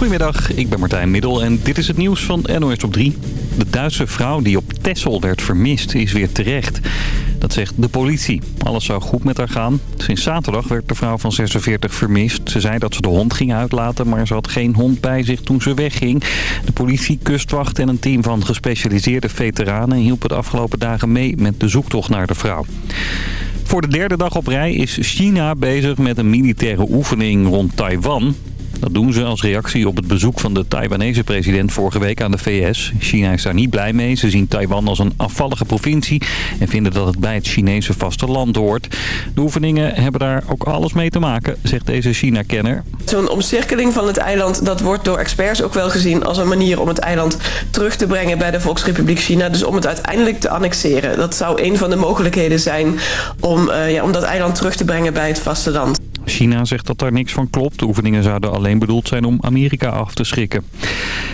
Goedemiddag, ik ben Martijn Middel en dit is het nieuws van NOS op 3. De Duitse vrouw die op Texel werd vermist is weer terecht. Dat zegt de politie. Alles zou goed met haar gaan. Sinds zaterdag werd de vrouw van 46 vermist. Ze zei dat ze de hond ging uitlaten, maar ze had geen hond bij zich toen ze wegging. De politie, kustwacht en een team van gespecialiseerde veteranen hielpen de afgelopen dagen mee met de zoektocht naar de vrouw. Voor de derde dag op rij is China bezig met een militaire oefening rond Taiwan. Dat doen ze als reactie op het bezoek van de Taiwanese president vorige week aan de VS. China is daar niet blij mee. Ze zien Taiwan als een afvallige provincie en vinden dat het bij het Chinese vasteland hoort. De oefeningen hebben daar ook alles mee te maken, zegt deze China-kenner. Zo'n omcirkeling van het eiland, dat wordt door experts ook wel gezien als een manier om het eiland terug te brengen bij de Volksrepubliek China. Dus om het uiteindelijk te annexeren. Dat zou een van de mogelijkheden zijn om, uh, ja, om dat eiland terug te brengen bij het vasteland. China zegt dat daar niks van klopt. De oefeningen zouden alleen bedoeld zijn om Amerika af te schrikken.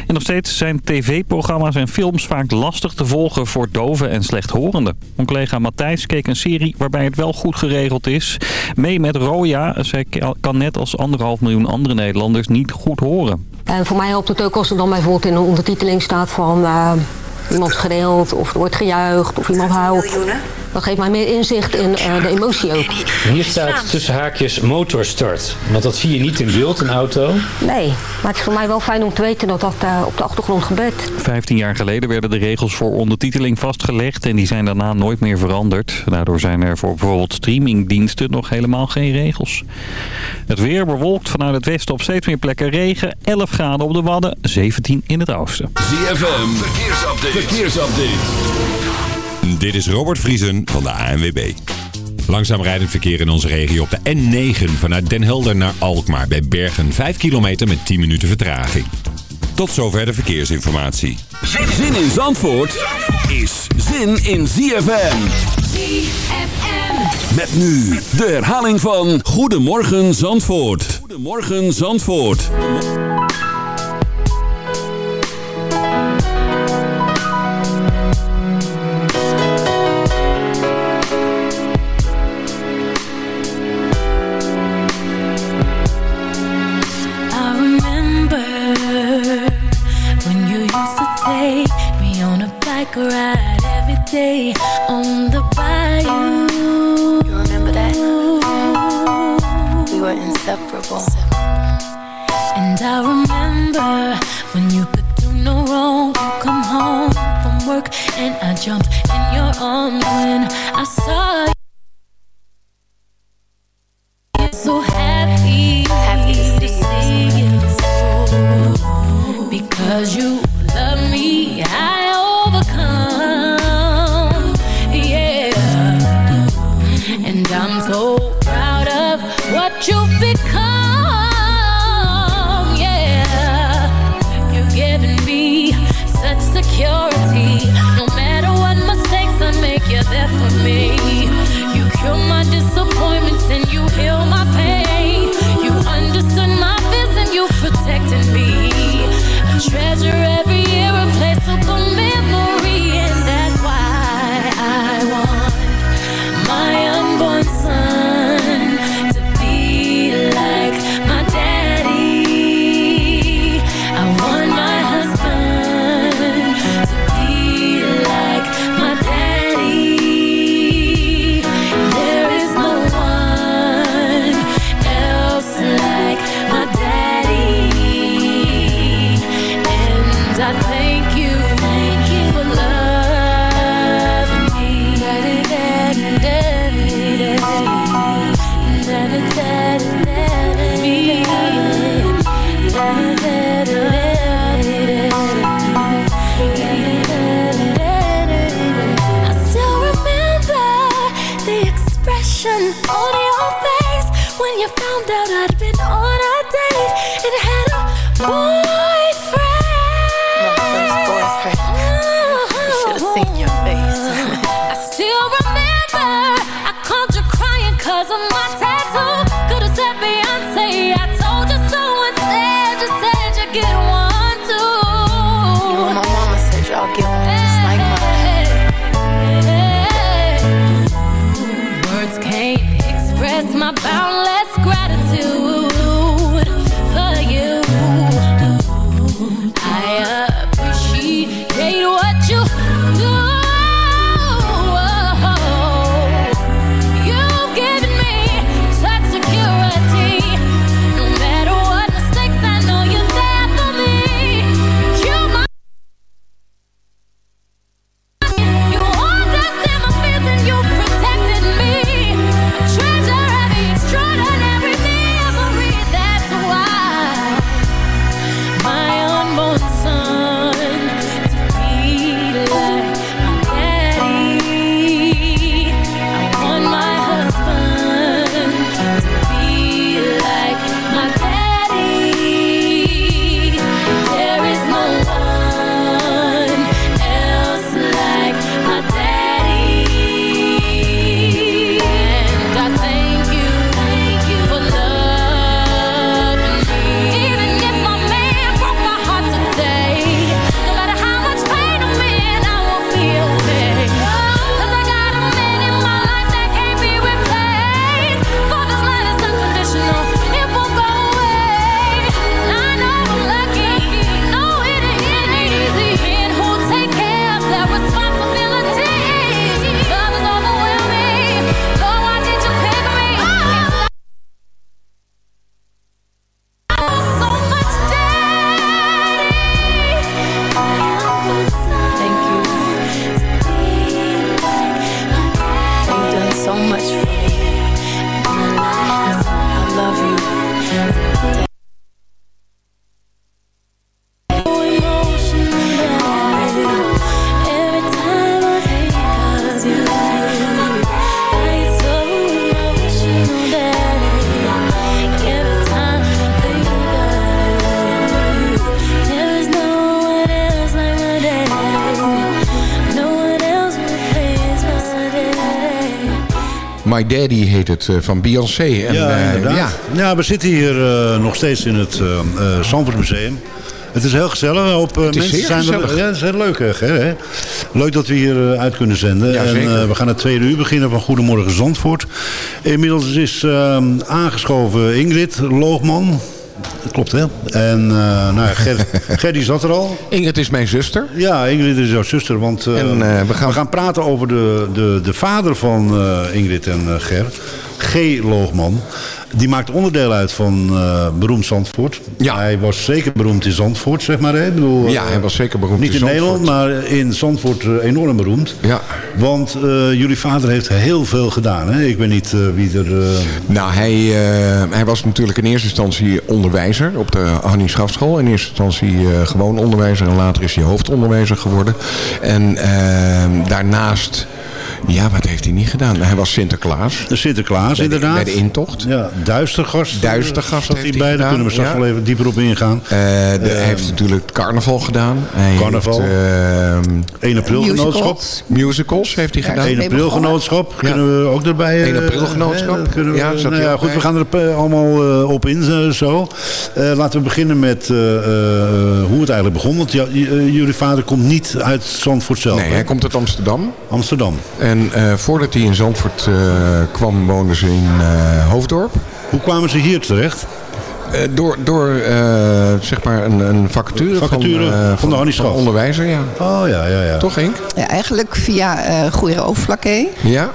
En nog steeds zijn tv-programma's en films vaak lastig te volgen voor doven en slechthorenden. Mijn collega Matthijs keek een serie waarbij het wel goed geregeld is. Mee met Roja. Zij kan net als anderhalf miljoen andere Nederlanders niet goed horen. En voor mij helpt het ook als er dan bijvoorbeeld in een ondertiteling staat van... Uh, iemand gedeeld of er wordt gejuicht of iemand huilt. Dat geeft mij meer inzicht in uh, de emotie ook. Hier staat tussen haakjes motorstart. Want dat zie je niet in beeld, een auto. Nee, maar het is voor mij wel fijn om te weten dat dat uh, op de achtergrond gebeurt. Vijftien jaar geleden werden de regels voor ondertiteling vastgelegd... en die zijn daarna nooit meer veranderd. Daardoor zijn er voor bijvoorbeeld streamingdiensten nog helemaal geen regels. Het weer bewolkt vanuit het westen op steeds meer plekken regen. 11 graden op de Wadden, 17 in het oosten. ZFM, verkeersupdate. verkeersupdate. Dit is Robert Vriesen van de ANWB. Langzaam rijdend verkeer in onze regio op de N9 vanuit Den Helder naar Alkmaar bij Bergen. 5 kilometer met 10 minuten vertraging. Tot zover de verkeersinformatie. Zin in Zandvoort is zin in ZFM. ZFM. Met nu de herhaling van Goedemorgen Zandvoort. Goedemorgen Zandvoort. Day on the bayou. You remember that? We were inseparable. And I remember when you could do no wrong. You come home from work and I jumped in your arms when I saw you. My Daddy heet het, eh, van Beyoncé. En, ja, eh, inderdaad. ja. Ja. we zitten hier eh, nog steeds in het Zandvoortmuseum. Het is heel gezellig. Op, Het is mensen zijn. Er, ja, het is heel leuk. Hè? Leuk dat we hier uit kunnen zenden. Ja, en, uh, we gaan het tweede uur beginnen van Goedemorgen Zandvoort. Inmiddels is uh, aangeschoven Ingrid Loogman. Dat klopt, hè? En uh, nou ja, Ger, Ger die zat er al. Ingrid is mijn zuster. Ja, Ingrid is jouw zuster. Want uh, En, uh, we, gaan... we gaan praten over de, de, de vader van Ingrid en Ger. G. Loogman. Die maakt onderdeel uit van uh, beroemd Zandvoort. Ja. Hij was zeker beroemd in Zandvoort, zeg maar. Hè? Ik bedoel, ja, hij was zeker beroemd niet in, in Nederland, maar in Zandvoort uh, enorm beroemd. Ja. Want uh, jullie vader heeft heel veel gedaan. Hè? Ik weet niet wie er... Nou, hij, hij was natuurlijk in eerste instantie onderwijzer op de Hannie Schafschool. In eerste instantie gewoon onderwijzer en later is hij hoofdonderwijzer geworden. En daarnaast... Ja, wat heeft hij niet gedaan? Hij was Sinterklaas. De Sinterklaas, bij de, inderdaad. Bij de intocht. Ja, Duistergast. Duistergast zat heeft hij bij. Daar kunnen we straks ja. wel even dieper op ingaan. Uh, de, uh, hij heeft natuurlijk het carnaval gedaan. Hij carnaval. Heeft, uh, 1 april genootschap. Musicals heeft hij gedaan. 1 april genootschap. Ja. Kunnen we ook erbij. 1 april genootschap. We, ja, nou ja, goed, we gaan er allemaal uh, op in zo. Uh, laten we beginnen met uh, hoe het eigenlijk begon. Want jullie vader komt niet uit Zandvoort zelf. Nee, hè? hij komt uit Amsterdam. Amsterdam. En voordat hij in Zandvoort kwam, woonden ze in Hoofddorp. Hoe kwamen ze hier terecht? Uh, door door uh, zeg maar een, een vacature, vacature van, uh, van, van de van onderwijzer. Ja. Oh ja, ja, ja. Toch Henk? Ja, eigenlijk via uh, Goeie Overflakkee. Ja.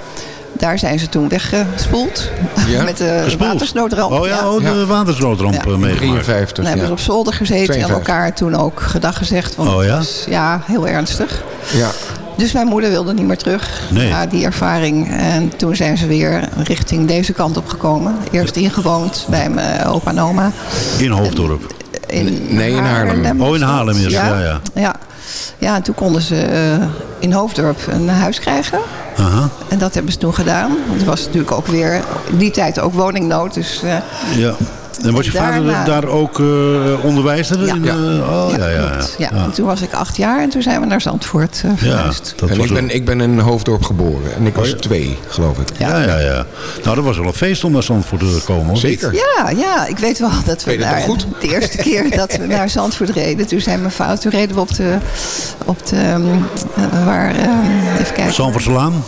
Daar zijn ze toen weggespoeld. Ja? Met de watersnoodramp. Oh ja, oh, de ja. watersnoodramp ja. meegemaakt. 53, Dan hebben ze op zolder gezeten 52. en elkaar toen ook gedag gezegd. Want oh ja? Het was, ja, heel ernstig. Ja. Dus mijn moeder wilde niet meer terug nee. na die ervaring. En toen zijn ze weer richting deze kant op gekomen. Eerst ingewoond bij mijn opa en oma. In Hoofddorp? In nee, in Haarlem. Haarlem. Oh, in Haarlem is ja. ja, ja. ja. Ja, en toen konden ze uh, in Hoofddorp een huis krijgen. Aha. En dat hebben ze toen gedaan. Want er was natuurlijk ook weer in die tijd ook woningnood. Dus, uh, ja. En was je vader daarna... daar ook uh, onderwijzer? Ja. In, uh, oh, ja, ja, ja, ja. ja. En toen was ik acht jaar en toen zijn we naar Zandvoort uh, verhuisd. en ik ben, ik ben in Hoofddorp geboren. En ik was oh, twee, geloof ik. Ja. ja, ja, Nou, dat was wel een feest om naar Zandvoort te komen. Zeker. Ja, ja, ik weet wel dat we daar, goed? de eerste keer dat we naar Zandvoort reden. Toen zijn mijn fout. Toen reden we op de, op de um, waar, um, even kijken. Zandvoortselaan?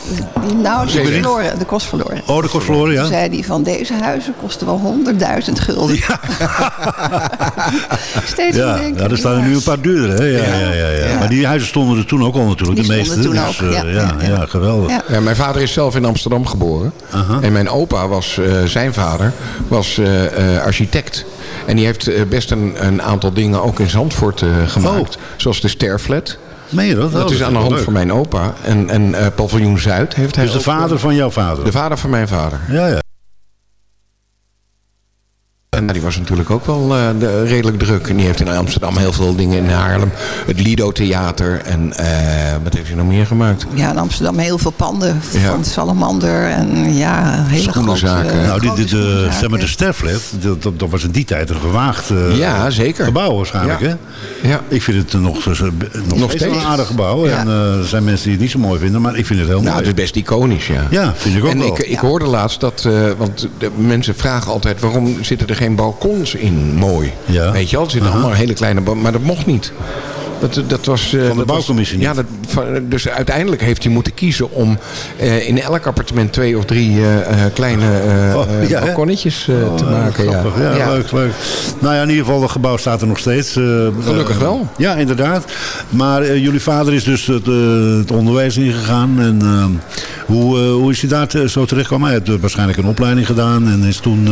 Nou, de, verloren, de kost verloren. Oh, de kost verloren, ja. Toen zei hij van deze huizen kosten wel 100.000 gulden. Ja. Steeds ja, denken, ja, er staan er nu een paar duurdere. Hè? Ja, ja. Ja, ja, Ja. Maar die huizen stonden er toen ook al natuurlijk, Die de meeste. toen dus, ook, ja. ja, Ja, ja, geweldig. Ja. Ja, mijn vader is zelf in Amsterdam geboren. Aha. En mijn opa was, uh, zijn vader, was uh, uh, architect. En die heeft uh, best een, een aantal dingen ook in Zandvoort uh, gemaakt. Oh. Zoals de Sterflat. Meen je dat? Dat Oh, is aan de hand leuk. van mijn opa. En, en uh, paviljoen Zuid heeft hij Dus de ook, vader van jouw vader? De vader van mijn vader. Ja, ja. En die was natuurlijk ook wel uh, de, redelijk druk. En die heeft in Amsterdam heel veel dingen in Haarlem. Het Lido Theater. En uh, wat heeft hij nog meer gemaakt? Ja, in Amsterdam heel veel panden Ja. van Salamander. En ja, hele Schoenenzaken. grote, nou, grote die, de, zeg maar de Sterflet, dat, dat, dat was in die tijd een gewaagd uh, Ja, zeker. gebouw waarschijnlijk. Ja. Hè? Ja. Ik vind het nog, nog, nog steeds een aardig gebouw. Ja. En uh, er zijn mensen die het niet zo mooi vinden, maar ik vind het heel Nou, mooi. het is best iconisch, ja. Ja, vind ik ook en wel. ik, ik hoorde laatst dat, uh, want de mensen vragen altijd... waarom zitten er geen balkons in mooi? Ja. Weet je wel, er zitten Aha. allemaal hele kleine... Maar dat mocht niet. Dat, dat was, uh, Van de dat bouwcommissie niet? Ja, dat, dus uiteindelijk heeft hij moeten kiezen om uh, in elk appartement twee of drie uh, uh, kleine uh, Oh, uh, ja, balkonnetjes uh, Oh, te maken. Ja. grappig. Ja, Ja. leuk, leuk. Nou ja, in ieder geval, het gebouw staat er nog steeds. eh, Gelukkig eh, wel. Ja, inderdaad. Maar eh, jullie vader is dus het, eh, het onderwijs ingegaan. En eh, hoe, eh, hoe is hij daar zo terecht gekomen? Hij heeft eh, waarschijnlijk een opleiding gedaan en is toen...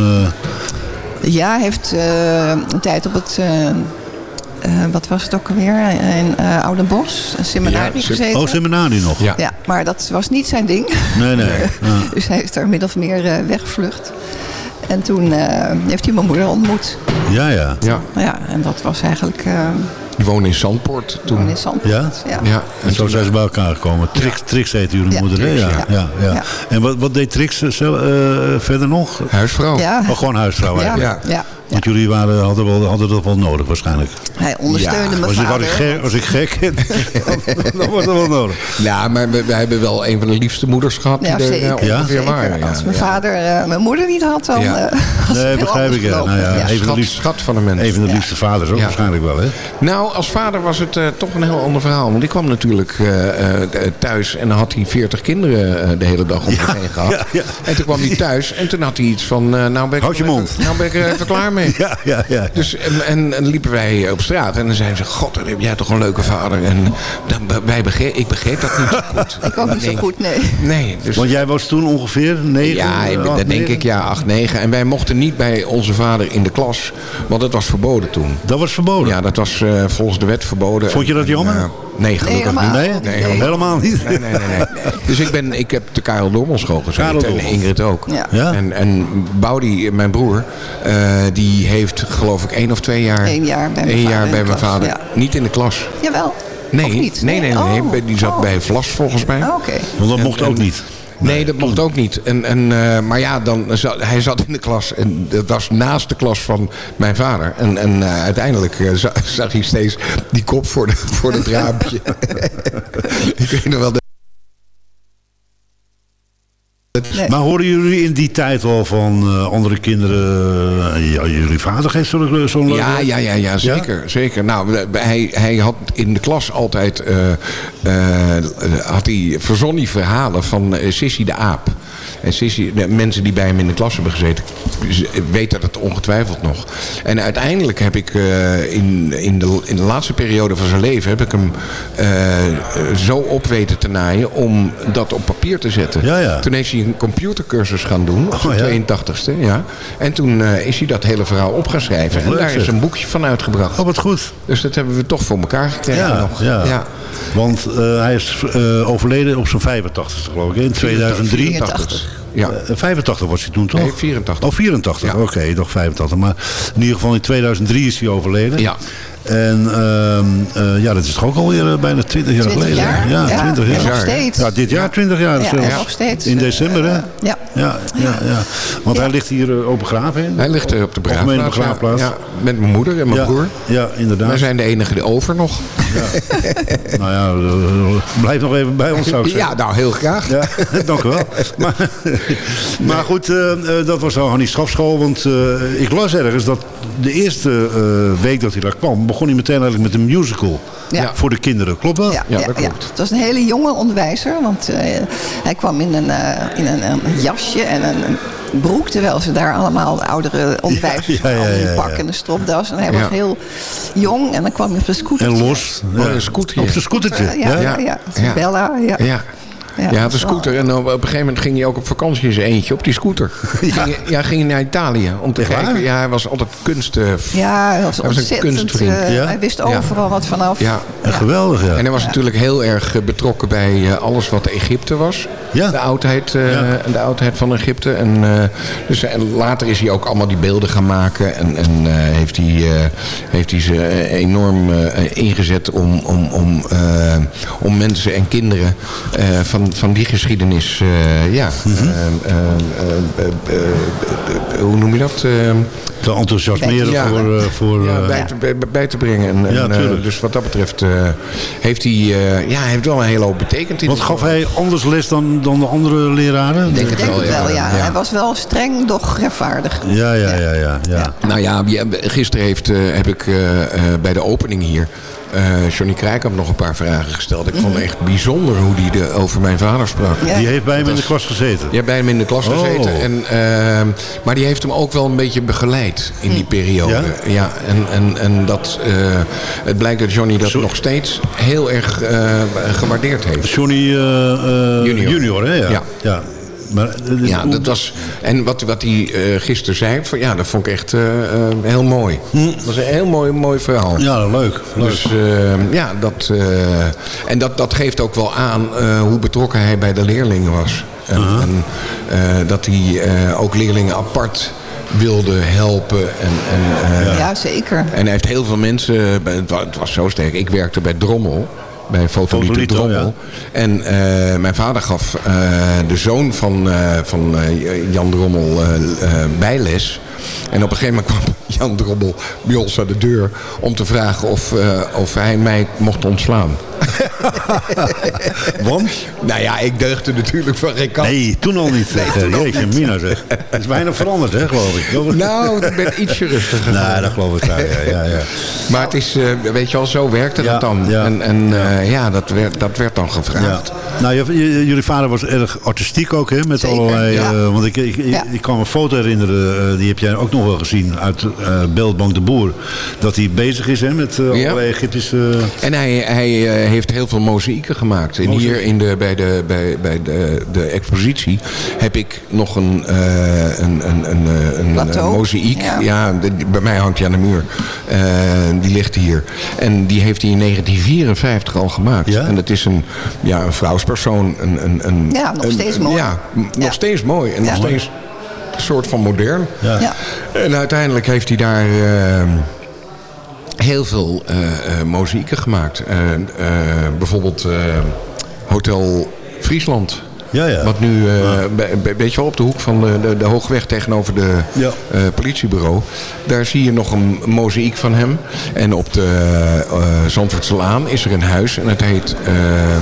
Ja, hij heeft eh, een tijd op het... eh, eh, wat was het ook alweer? In eh Oudenbos, een seminarie Ja, gezeten. oh, seminarie nog? Ja. Ja, maar dat was niet zijn ding. Nee, nee. Ja. Dus hij is daar min of meer eh, weggevlucht. En toen eh, heeft hij mijn moeder ontmoet. Ja, ja. Ja, Ja, en dat was eigenlijk eh die woonde in Zandpoort toen. in. Ja? Ja. Ja, En zo zijn ze bij elkaar gekomen. Trix, Trix heette jullie Ja, moeder, hè? Trix, Ja, ja. ja. Ja, Ja. En wat, wat deed Trix eh, zelf, eh, verder nog? Huisvrouw. Ja. Oh, gewoon huisvrouw Ja, eigenlijk. ja. Ja. Want jullie waren, hadden, wel, hadden dat wel nodig waarschijnlijk. Hij ondersteunde mijn was ik, was vader. ik gek, was ik gek dan wordt dat wel nodig. Ja, maar we, we hebben wel een van de liefste moeders gehad Ja, die er zeker. eh, ongeveer waren. Ja, Als mijn ja. vader eh, mijn moeder niet had, dan eh, het Nee, begrijp ik. Nou ja, Ja. Even, de Schat, liefste, schat van een mens. even de liefste vaders ook Ja. waarschijnlijk wel. Hè? Nou, als vader was het eh, toch een heel ander verhaal. Want ik kwam natuurlijk eh, eh, thuis en dan had hij 40 kinderen de hele dag om zich heen gehad. ja, ja. En toen kwam hij thuis en toen had hij iets van... eh, nou ben ik Houd je er mond. Nou ben ik er even klaar mee. Ja, ja, ja. Dus, en, en, en liepen wij op straat en dan zeiden ze... God, dan heb jij toch een leuke vader. En dan, wij begreep, ik begreep dat niet zo goed. Ik ook niet zo goed, nee. Nee, dus... Want jij was toen ongeveer negen? Ja, eh, ik- acht, dat denk negen? ik, ja, 8, 9. En wij mochten niet bij onze vader in de klas, want het was verboden toen. Dat was verboden? Ja, dat was eh, volgens de wet verboden. Vond je dat En, jammer? Nee, gelukkig helemaal niet. Nee? Nee, Nee. Helemaal niet? Nee, nee, nee, nee. Dus ik, ben, ik heb de Karel Dormel school gezeten en. Ingrid ook. Ja. Ja? En, en Boudi, mijn broer, eh, die heeft geloof ik één of twee jaar... Eén jaar bij mijn één vader jaar bij mijn vader. ja. Niet in de klas. Jawel. Nee, nee, nee, nee. Oh. Die zat Oh. bij Vlas volgens mij. Ah, Oké. Want dat En- mocht en- ook niet. Nee, dat mocht ook niet. En, en, eh, maar ja, dan, zat- hij zat in de klas. En dat was naast de klas van mijn vader. En, en eh, uiteindelijk eh, za- zag hij steeds die kop voor, de, voor het raampje. Ik weet nog wel... Nee. Maar hoorden jullie in die tijd wel van eh, andere kinderen... eh, ja, jullie vader geeft zo'n leuke- ja, ja, ja, ja, zeker. zeker. Nou, hij, hij had in de klas altijd... eh, eh, had hij, verzon hij verhalen van Sissy de Aap. En Sissy, de mensen die bij hem in de klas hebben gezeten... weten dat ongetwijfeld nog. En uiteindelijk heb ik in, in, de, in de laatste periode van zijn leven... heb ik hem zo op weten te naaien om dat op papier te zetten. Ja, ja. Toen heeft hij een computercursus gaan doen, op Oh, ja. 82ste. Ja. En toen eh, is hij dat hele verhaal op gaan schrijven. En daar is een boekje van uitgebracht. Oh, wat goed. Dus dat hebben we toch voor elkaar gekregen Ja, nog. ja. Want eh, hij is eh, overleden op zijn 85ste geloof ik, in 2003. 84. Ja. Eh, 85 was hij toen toch? Nee, 84. Oh, 84. Ja. Oké, nog 85. Maar in ieder geval in 2003 is hij overleden. Ja. En ehm, eh, ja, dat is toch ook alweer eh, bijna 20 jaar 20 geleden. jaar? Ja, Ja, 20 en jaar. nog steeds. Ja, dit jaar 20 jaar Ja, zelfs. nog steeds. In december, hè? Ja. Ja, ja, ja. Want hij ligt hier eh, op begraven in. Hij ligt er op de begraafplaats. ja. begraafplaats. Ja, met mijn moeder en mijn ja, broer. Ja, inderdaad. Wij zijn de enige die over nog. Nou ja, blijf nog even bij ons zou ik zeggen. Ja, nou heel graag. Ja, dank u wel. Maar, maar goed, eh, eh, dat was al Hannie Strafschool. Want eh, ik las ergens dat de eerste eh, week dat hij daar kwam... begon hij meteen eigenlijk met een musical Ja. voor de kinderen. Klopt dat? Ja, Ja, ja, dat ja. klopt. Het was een hele jonge onderwijzer, want eh, hij kwam in een, eh, in een, een jasje en een, een broek, terwijl ze daar allemaal oudere onderwijzers Ja, ja, ja, pak ja. en een stropdas. En hij Ja. was heel jong en dan kwam hij op zijn scooter. En los. Een scootertje. Op zijn scootertje. Ja, ja, ja? ja. Ja. Bella, ja. Ja. Ja, dat de wel- scooter. En dan op een gegeven moment ging hij ook op vakantie in zijn eentje op die scooter. ja. Ging, ja, ging hij naar Italië om te kijken. Ja, hij was altijd kunst... eh, Ja, hij was Hij was een kunstvriend. eh, Ja? Hij wist Ja. overal wat vanaf. ja. En geweldig, ja. En hij was natuurlijk heel erg eh, betrokken bij eh, alles wat Egypte was. Ja. De, oudheid, eh, Ja. de oudheid van Egypte. En, eh, dus, en later is hij ook allemaal die beelden gaan maken. En, en eh, heeft, hij, eh, heeft hij ze enorm eh, ingezet om, om, om, eh, om mensen en kinderen eh, van, van die geschiedenis... eh, ja, Mhm. eh, eh, eh, eh, eh, hoe noem je dat? Te enthousiasmeren Ja. voor... eh, voor ja, eh, bij, te, bij, bij te brengen. En, en, Ja, tuurlijk. dus wat dat betreft eh, heeft hij, eh, ja, hij heeft wel een hele hoop betekend. In wat gaf hij anders les dan, dan de andere leraren? Ik denk het denk wel, het wel, ja. ja. Hij was wel streng, doch rechtvaardig. Ja, ja, ja, ja. ja. Nou ja, ja, gisteren heeft, eh, heb ik eh, eh, bij de opening hier... eh Johnny Krijkamp nog een paar vragen gesteld. Ik vond het echt bijzonder hoe hij de, over mijn vader sprak. Ja. Die heeft bij hem in de klas gezeten. Hebt bij hem in de klas Oh. gezeten. En, ehm, maar die heeft hem ook wel een beetje begeleid in die periode. Ja? Ja, en, en, en dat, eh, het blijkt dat Johnny dat nog steeds heel erg eh, gewaardeerd heeft. Johnny eh, eh, Junior. junior. hè? Ja. Ja. Ja. Maar, Ja, dat was, en wat, wat hij eh, gisteren zei, van, ja, dat vond ik echt eh, eh, heel mooi. Dat was een heel mooi, mooi verhaal. Ja, leuk. leuk. Dus eh, ja, dat, eh, en dat, dat geeft ook wel aan eh, hoe betrokken hij bij de leerlingen was. En, en, eh, dat hij eh, ook leerlingen apart wilde helpen. En, en, eh, Ja, zeker. en hij heeft heel veel mensen, het was zo sterk, ik werkte bij Drommel. Bij Fotolito Fotolito, Drommel. En eh, mijn vader gaf eh, de zoon van, eh, van Jan Drommel bijles. En op een gegeven moment kwam Jan Drobbel bij ons aan de deur om te vragen of, of hij mij mocht ontslaan. Want? Nou ja, ik deugde natuurlijk van geen kant. Nee, toen al niet. Nee, zeg. toen al Jeetje, niet. Mina zeg. Het is weinig veranderd, hè, geloof ik. Nou, ik ben ietsje rustiger. Nee, dat geloof ik wel, ja, ja, ja. Maar het is, eh, weet je wel, zo werkte Ja, dat dan. ja. En, en eh, ja, dat werd, dat werd dan gevraagd. Ja. Nou, je- je- jullie vader was erg artistiek ook, hè? Met Zeker, allerlei... ja. eh, want ik, ik, ik, Ja. ik kan me een foto herinneren, eh, die heb jij ook nog wel gezien, uit eh Beeldbank de Boer. Dat hij bezig is, hè, met eh, Ja. allerlei Egyptische... En hij, hij eh, heeft heel veel mozaïeken gemaakt. En Mozaïek. hier in de, bij, de, bij, bij de, de expositie heb ik nog een, eh een, een, een, eh, een, eh, mozaïek. Ja. Ja, de- bij mij hangt hij aan de muur. Die ligt hier. En die heeft hij in 1954 al gemaakt. Ja? En dat is een, ja, een vrouwspersoon. Een, een, een, Ja, nog steeds een- mooi. Ja, nog steeds mooi. En nog steeds een soort van modern. Ja. En uiteindelijk heeft hij daar eh, heel veel eh eh mozaïeken gemaakt. Eh, eh, bijvoorbeeld eh, Hotel Friesland. Ja, ja. Wat nu, eh, be- be- weet je wel, op de hoek van de, de, de Hoogweg tegenover de Ja. eh, politiebureau. Daar zie je nog een mozaïek van hem. En op de eh Zandvoortselaan is er een huis en het heet eh,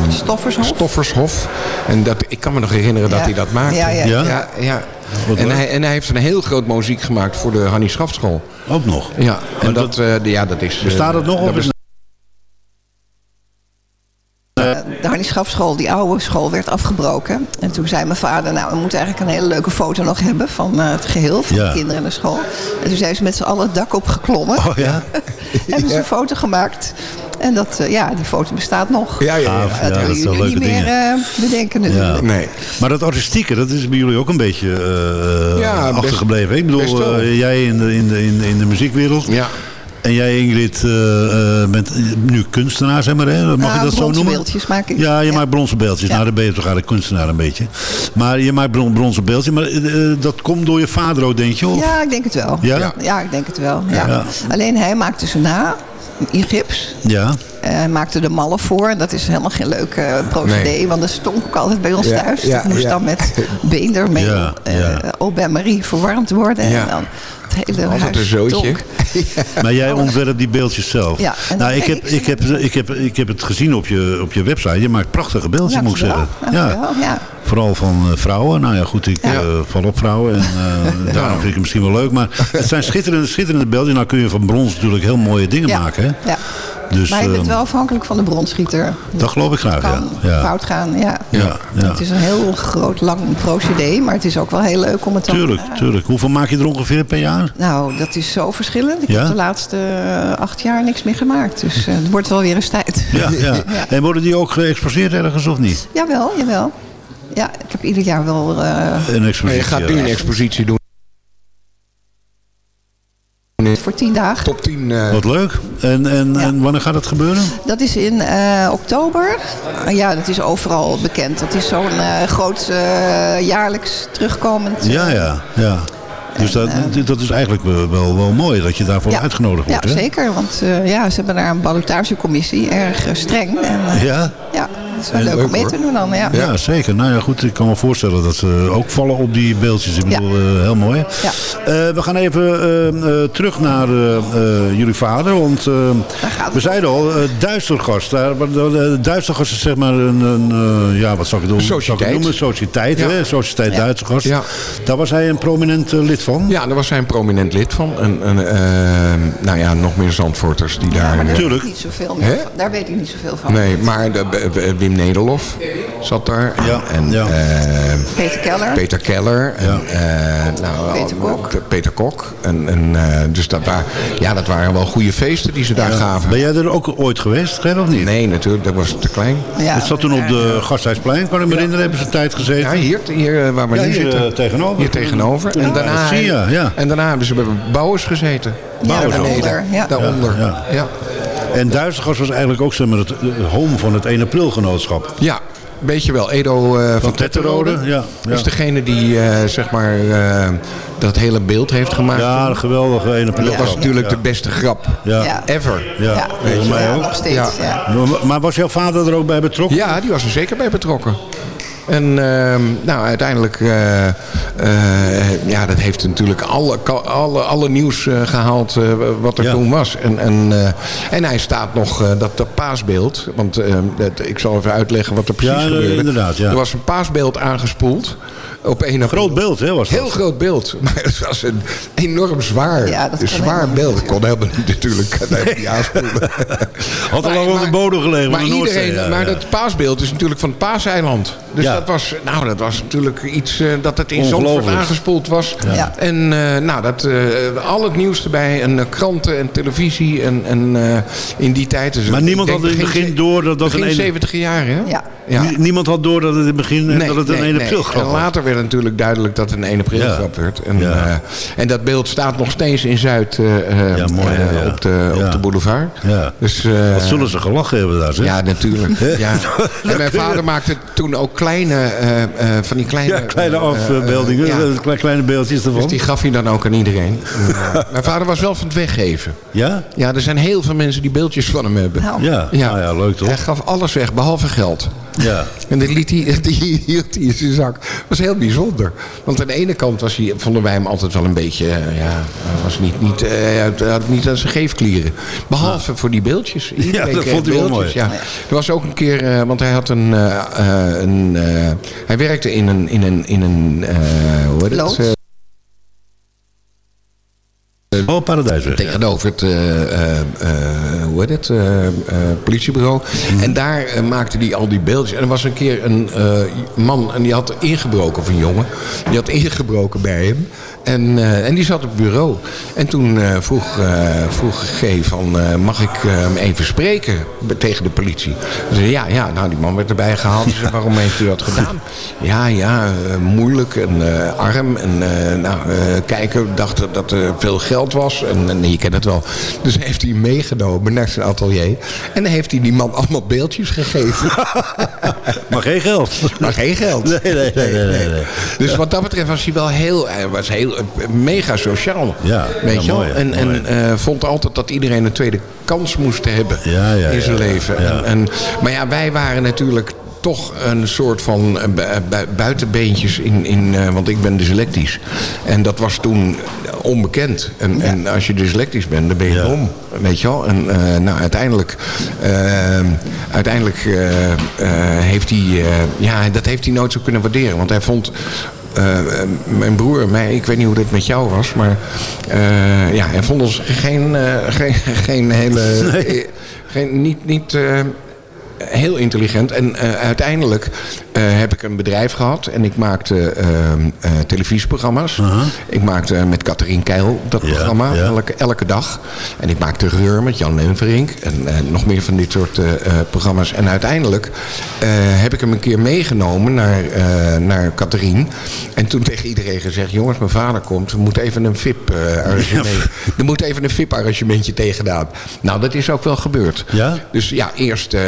Stoffershof. Stoffershof. En dat, ik kan me nog herinneren dat Ja. hij dat maakte. Ja, ja. Ja? En, hij, en hij heeft een heel groot muziek gemaakt voor de Hannie Schaftschool. Ook nog. Ja, en dat, eh, ja, dat is... eh, Bestaat het nog? Of Eh, de Harnie Schafschool, die oude school, werd afgebroken. En toen zei mijn vader, nou, we moeten eigenlijk een hele leuke foto nog hebben van eh, het geheel, van Ja. de kinderen en de school. En toen zijn ze met z'n allen het dak opgeklommen. Oh ja? Hebben ze een foto gemaakt. En dat, eh, ja, die foto bestaat nog. Ja, ja, dat Ja, willen jullie leuke niet meer dingen. eh, bedenken Ja. natuurlijk. Nee. Maar dat artistieke, dat is bij jullie ook een beetje eh, achtergebleven. Ik bedoel, jij in de, in, de, in, de, in de muziekwereld. Ja. En jij Ingrid eh, eh, bent nu kunstenaar, zeg maar. Hè? Mag Nou, je dat zo bronzen noemen? beeldjes maak ik. Ja, je Ja. maakt bronzen beeldjes. Ja. Nou, dan ben je toch eigenlijk kunstenaar een beetje. Maar je maakt bron- bronzen beeldjes. Maar dat komt door je vader ook, denk je? Of? Ja, ik denk het wel. Ja? Ja, ik denk het wel. Ja. Ja. Alleen hij maakte ze na, in gips. Ja. Eh, maakte de mallen voor. En dat is helemaal geen leuk eh, procedé. Nee. Want dat stonk ook altijd bij ons Ja, thuis. ja, dat moest ja. dan met beendermeel, Ja, eh ja. au bain-marie verwarmd worden. En dan het hele Altijd huis een zootje. Maar jij ontwerpt die beeldjes zelf. Ja, en nou, ik, heb, ik heb, ik, heb, ik heb het gezien op je, op je website. Je maakt prachtige beeldjes, Ja, moet ik zeggen. Dankjewel, ja. Vooral van eh, vrouwen. Nou ja, goed, ik Ja. eh, val op vrouwen. En eh, daarom vind ik het misschien wel leuk. Maar het zijn schitterende, schitterende beelden. Nou kun je van brons natuurlijk heel mooie dingen Ja. maken. Hè? Ja. Dus, maar je bent eh, wel afhankelijk van de bronsschieter. Dat geloof ik graag, ja. kan ja. fout gaan, ja. Ja, ja. Het is een heel groot, lang procedé. Maar het is ook wel heel leuk om het dan... Tuurlijk, tuurlijk. Hoeveel maak je er ongeveer per jaar? Nou, dat is zo verschillend. Ik Ja? heb de laatste eh, acht jaar niks meer gemaakt. Dus eh, het wordt wel weer eens tijd. Ja, ja. En worden die ook geëxposeerd ergens of niet? Jawel, jawel. Ja, ik heb ieder jaar wel... eh, Een Maar expositie. je gaat nu een expositie doen. Voor tien dagen. Top 10. eh, Wat leuk. En, en, Ja. en wanneer gaat het gebeuren? Dat is in eh, oktober. Ah ja, dat is overal bekend. Dat is zo'n eh, groot eh, jaarlijks terugkomend. Ja, ja, ja. Dus dat, dat is eigenlijk wel, wel, wel mooi dat je daarvoor Ja. uitgenodigd Ja, wordt. hè? zeker. Want eh, ja, ze hebben daar een ballotagecommissie. Erg eh, streng. En, eh, Ja? ja, het is wel En leuk, leuk, om mee te doen dan. Ja. Ja, zeker. Nou ja, goed. Ik kan me voorstellen dat ze ook vallen op die beeldjes. Ik Ja. bedoel, eh, heel mooi. Ja. Eh, we gaan even eh, eh, terug naar eh, eh, jullie vader. Want gaat het we zeiden al, uh, Duistergast. Daar, uh, Duistergast is zeg maar een, een eh, ja, wat zou ik het doen? Zou ik het Sociëteit. noemen? Sociëteit, Ja. hè? Sociëteit Ja. Duistergast. Ja. Daar was hij een prominent lid van. Ja, daar was hij een prominent lid van. En, en, eh, nou ja, nog meer Zandvoorters die daar... Maar daar weet Tuurlijk. ik niet zoveel meer van. Daar weet ik niet zoveel van. Nee, maar de, b- b- Wim Nederlof zat daar. Ja, En ja. Eh, eh, Peter Keller. Peter Keller. En, eh, nou, Peter Kok. Peter Kok. En, en, eh, dus dat, waren, ja, dat waren wel goede feesten die ze daar gaven. Ben jij er ook ooit geweest, Ger, of niet? Nee, natuurlijk. Dat was te klein. Ja, het zat toen op de Gasthuisplein, kan ik me herinneren, hebben ze een tijd gezeten. Ja, hier, hier eh, waar we Ja, nu hier, zitten. eh, tegenover. Hier tegenover. Ja, en, daarna, je, ja. en daarna hebben ze bij Bouwers gezeten. Bouwers ja. Daaronder. Ja, Ja, ja. En Duistergast was eigenlijk ook zeg maar, het home van het 1 april genootschap. weet je wel. Edo eh, van, Van Tetterode, Tetterode. ja, ja. is degene die eh, zeg maar eh, dat hele beeld heeft gemaakt. Ja, een geweldige 1 april. dat was ja. natuurlijk ja. de beste grap Ja. Ja. ever. Ja, Ja, volgens mij ja, ook. nog steeds. Ja. Ja. Maar- Maar was jouw vader er ook bij betrokken? Ja, die was er zeker bij betrokken. En ehm, nou, uiteindelijk, eh, eh, ja, dat heeft natuurlijk alle, alle, alle nieuws eh, gehaald eh, wat er Ja. toen was. En, en, en hij staat nog, dat, dat paasbeeld, want eh, dat, ik zal even uitleggen wat er precies Ja, gebeurde. inderdaad, ja. Er was een paasbeeld aangespoeld. Op een Groot beeld, hè, was dat? Heel groot beeld. Maar het was een enorm zwaar, Ja, dat een kon zwaar beeld. Ik kon helemaal niet natuurlijk niet aanspoelen. Had al lang op de bodem gelegen. Maar, iedereen, ja, maar ja. dat paasbeeld is natuurlijk van het paaseiland. Dus Ja. dat, was, nou, dat was natuurlijk iets eh, dat het in Zandvoort aangespoeld was. Ja. En eh, nou, dat, eh, al het nieuws erbij. En kranten en televisie. En, en eh, in die tijd... Dus Maar niemand had in het begin door dat dat Begin een ene- 70 jaar, hè? Ja. Ja. Nie- Niemand had door dat het in het begin dat het een 1 april grap En was. later werd natuurlijk duidelijk dat het een 1 april Ja. grap werd. En, Ja. eh, en dat beeld staat nog steeds in Zuid eh, eh, Ja, mooi, ja, ja. Op, de, Ja. op de boulevard. Ja. Dus, eh, Wat zullen ze gelachen hebben daar, zeg? ja, natuurlijk. Ja. En mijn vader maakte toen ook kleine, eh, eh, van die kleine... Ja, kleine afbeeldingen, ja. kle- kleine beeldjes ervan. Dus die gaf hij dan ook aan iedereen. En, mijn vader was wel van het weggeven. Ja? Ja, er zijn heel veel mensen die beeldjes van hem hebben. Nou, Ja. Ja. Nou ja, leuk toch? Hij gaf alles weg, behalve geld. Ja. En dat liet hij, die hield hij in zijn zak. Dat was heel bijzonder. Want aan de ene kant was hij, vonden wij hem altijd wel een beetje... eh, ja, hij was niet, niet, eh, hij had- niet aan zijn geefklieren. Behalve voor die beeldjes. Iedereen Ja, dat vond hij wel beeldjes, mooi. Ja. Er was ook een keer, eh, want hij had een... eh, eh, een eh, hij werkte in een... In een, in een eh, hoe heet het? Eh, Oh, Paradijsweg. tegenover het, eh, eh, hoe heet het, politiebureau. Mhm. En daar maakte hij al die beeldjes. En er was een keer een man en die had ingebroken, of een jongen. Die had ingebroken bij hem. En, eh, en die zat op het bureau. En toen eh, vroeg, eh vroeg G van, mag ik hem even spreken tegen de politie? Ze zei, ja, ja, nou die man werd erbij gehaald. Ze zei, waarom heeft u dat gedaan? Ja, ja, moeilijk en arm. En nou, kijken, dacht dat er veel geld was. En, en je kent het wel. Dus heeft hij meegenomen naar zijn atelier. En dan heeft hij die man allemaal beeldjes gegeven. Maar geen geld. maar geen geld. Nee, nee, nee, nee, nee, nee. Dus wat dat betreft was hij wel heel, hij was heel eh, mega sociaal. Ja, weet je wel? En, en eh, vond altijd dat iedereen een tweede kans moest hebben Ja, in zijn leven. En, en, maar ja, wij waren natuurlijk toch een soort van eh, bu- bu- buitenbeentjes in, in want ik ben dyslectisch. En dat was toen onbekend. En, en als je dyslectisch bent, dan ben je Ja. dom. Weet je wel? En nou, uiteindelijk, eh, uiteindelijk heeft hij, ja, dat heeft hij nooit zo kunnen waarderen. Want hij vond, eh, mijn broer, mij, ik weet niet hoe dat met jou was, maar eh, ja, hij vond ons geen, eh, geen, geen hele, geen, niet, niet heel intelligent. En eh, uiteindelijk eh, heb ik een bedrijf gehad en ik maakte eh, eh, televisieprogramma's. Ik maakte met Catherine Keil dat Ja, programma ja. Elke, elke dag. En ik maakte Reur met Jan Lenverink en nog meer van dit soort programma's. En uiteindelijk heb ik hem een keer meegenomen naar, naar Catherine. En toen tegen iedereen gezegd, jongens, mijn vader komt. Er moet even een VIP-arrangement. er moet even een VIP-arrangementje tegenaan. Nou, dat is ook wel gebeurd. Ja? Dus ja, eerst uh,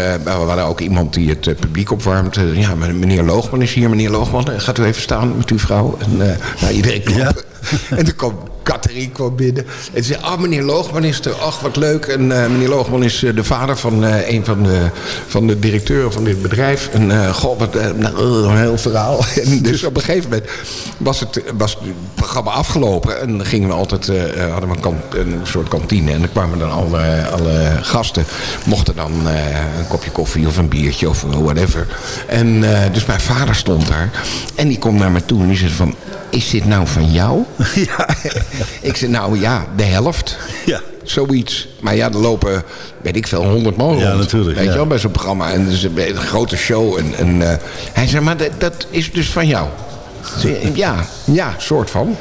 we hadden ook iemand die het uh, publiek opwarmt. Uh, ja, meneer Loogman is hier. Meneer Loogman, gaat u even staan met uw vrouw? En uh, nou, iedereen klopt. En toen kwam Catherine binnen. En ze zei, ah, meneer Loogman is er. Ach, wat leuk. En uh, meneer Loogman is uh, de vader van uh, een van de, van de directeuren van dit bedrijf. En goh, wat nou, een heel verhaal. en dus op een gegeven moment was het, was het programma afgelopen. En dan gingen we altijd, hadden we een, kant, een, soort kantine. En dan kwamen dan alle, alle gasten. Mochten dan een kopje koffie of een biertje of whatever. En dus mijn vader stond daar. En die komt naar me toe en die zegt van... Is dit nou van jou? Ja. ik zei, nou ja, de helft. Ja. Zoiets. Maar ja, er lopen, weet ik veel, honderd man Ja, rond. natuurlijk, Weet ja. je wel, bij zo'n programma. En dus een, een grote show. En, en uh, hij zei, maar dat, dat is dus van jou. Ja, ja, soort van.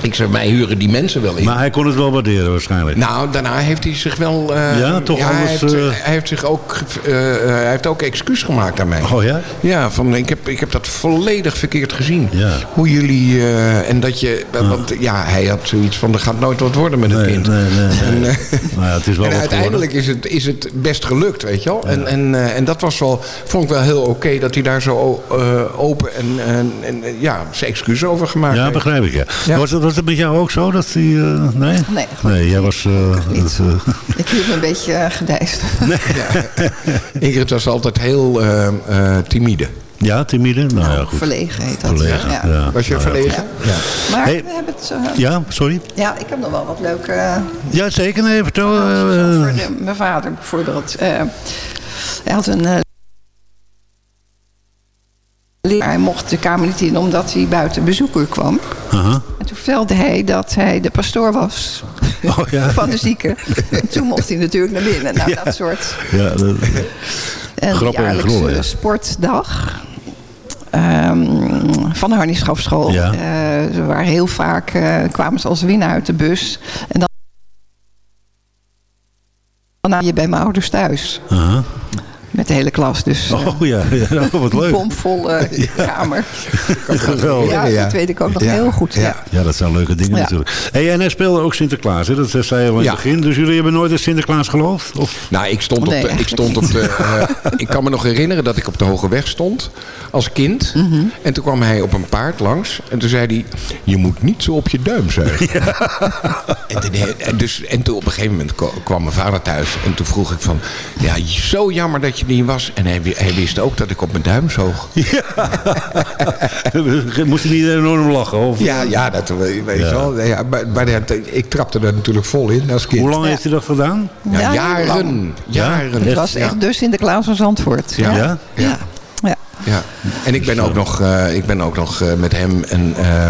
Ik zei, mij huren die mensen wel in. Maar hij kon het wel waarderen waarschijnlijk. Nou, daarna heeft hij zich wel... Uh, ja, toch ja, anders... Hij heeft, uh... hij heeft zich ook, uh, hij heeft ook excuus gemaakt aan mij. Oh ja? Ja, van, ik, heb, ik heb dat volledig verkeerd gezien. Ja. Hoe jullie... En dat je... Want ja, hij had zoiets van, er gaat nooit wat worden met het nee, kind. Nee, nee, nee. En, nou ja, het is wel en uiteindelijk is het, is het best gelukt, weet je wel. Ja. En, en, en dat was wel, vond ik wel heel oké okay, dat hij daar zo open en, en, en, ja, zijn excuus over gemaakt ja, heeft. begrijp ik, ja. ja. Was, het, was het met jou ook zo? Dat die, uh, nee? Nee. Nee, jij was... Uh, het, uh... Ik hield me een beetje gedijst. Nee. ja. Ingrid was altijd heel timide. Ja, timide? Nou ja, goed. Verlegen heet dat. Verlegen, ja. ja. Was je Nou verlegen? Ja. Maar Hey. we hebben het... eh, ja, sorry. ja, ik heb nog wel wat leuke... eh, Ja, zeker. Nee, vertel. eh, de- mijn vader bijvoorbeeld. Eh, hij had een... leraar. hij mocht de kamer niet in omdat hij buiten bezoeker kwam. En toen vertelde hij dat hij de pastoor was Oh ja. van de zieken. En toen mocht hij natuurlijk naar binnen. Nou, Ja. dat soort... Ja, dat, En de jaarlijkse grollen, ja. sportdag ehm, van de Harnie Schafschool. Ja. Eh, ze waren heel vaak, eh, kwamen ze als winnaar uit de bus. En dan, dan je bij mijn ouders thuis. aha. Met de hele klas. Dus eh, Oh ja, ja oh, wat leuk. bomvolle kamer. Geweldig. Ja, dat weet ik ook nog Ja. heel goed. Ja. Ja, dat zijn leuke dingen Ja. natuurlijk. Hey, en hij speelde ook Sinterklaas, hè? dat zei je al in Ja. het begin. Dus jullie hebben nooit in Sinterklaas geloofd? Of? Nou, ik stond op Nee, de. Ik, stond op de eh, ik kan me nog herinneren dat ik op de Hoge Weg stond als kind. Mhm. En toen kwam hij op een paard langs. En toen zei hij: Je moet niet zo op je duim zuigen. En, toen, en, dus, en toen op een gegeven moment kwam mijn vader thuis. En toen vroeg ik van: Ja, zo jammer dat je niet was. En hij, hij wist ook dat ik op mijn duim zoog. Moest je niet enorm lachen? Of? Ja, ja dat weet je Ja. wel. Ja, maar maar dat- ik trapte er natuurlijk vol in als kind. Hoe lang heeft hij dat gedaan? Ja, Ja, jaren. Jaren. Het was echt dus Sinterklaas van Zandvoort. Ja. Ja. Ja? Ja. Ja. Ja, en ik ben ook nog, eh, ik ben ook nog eh, met hem en eh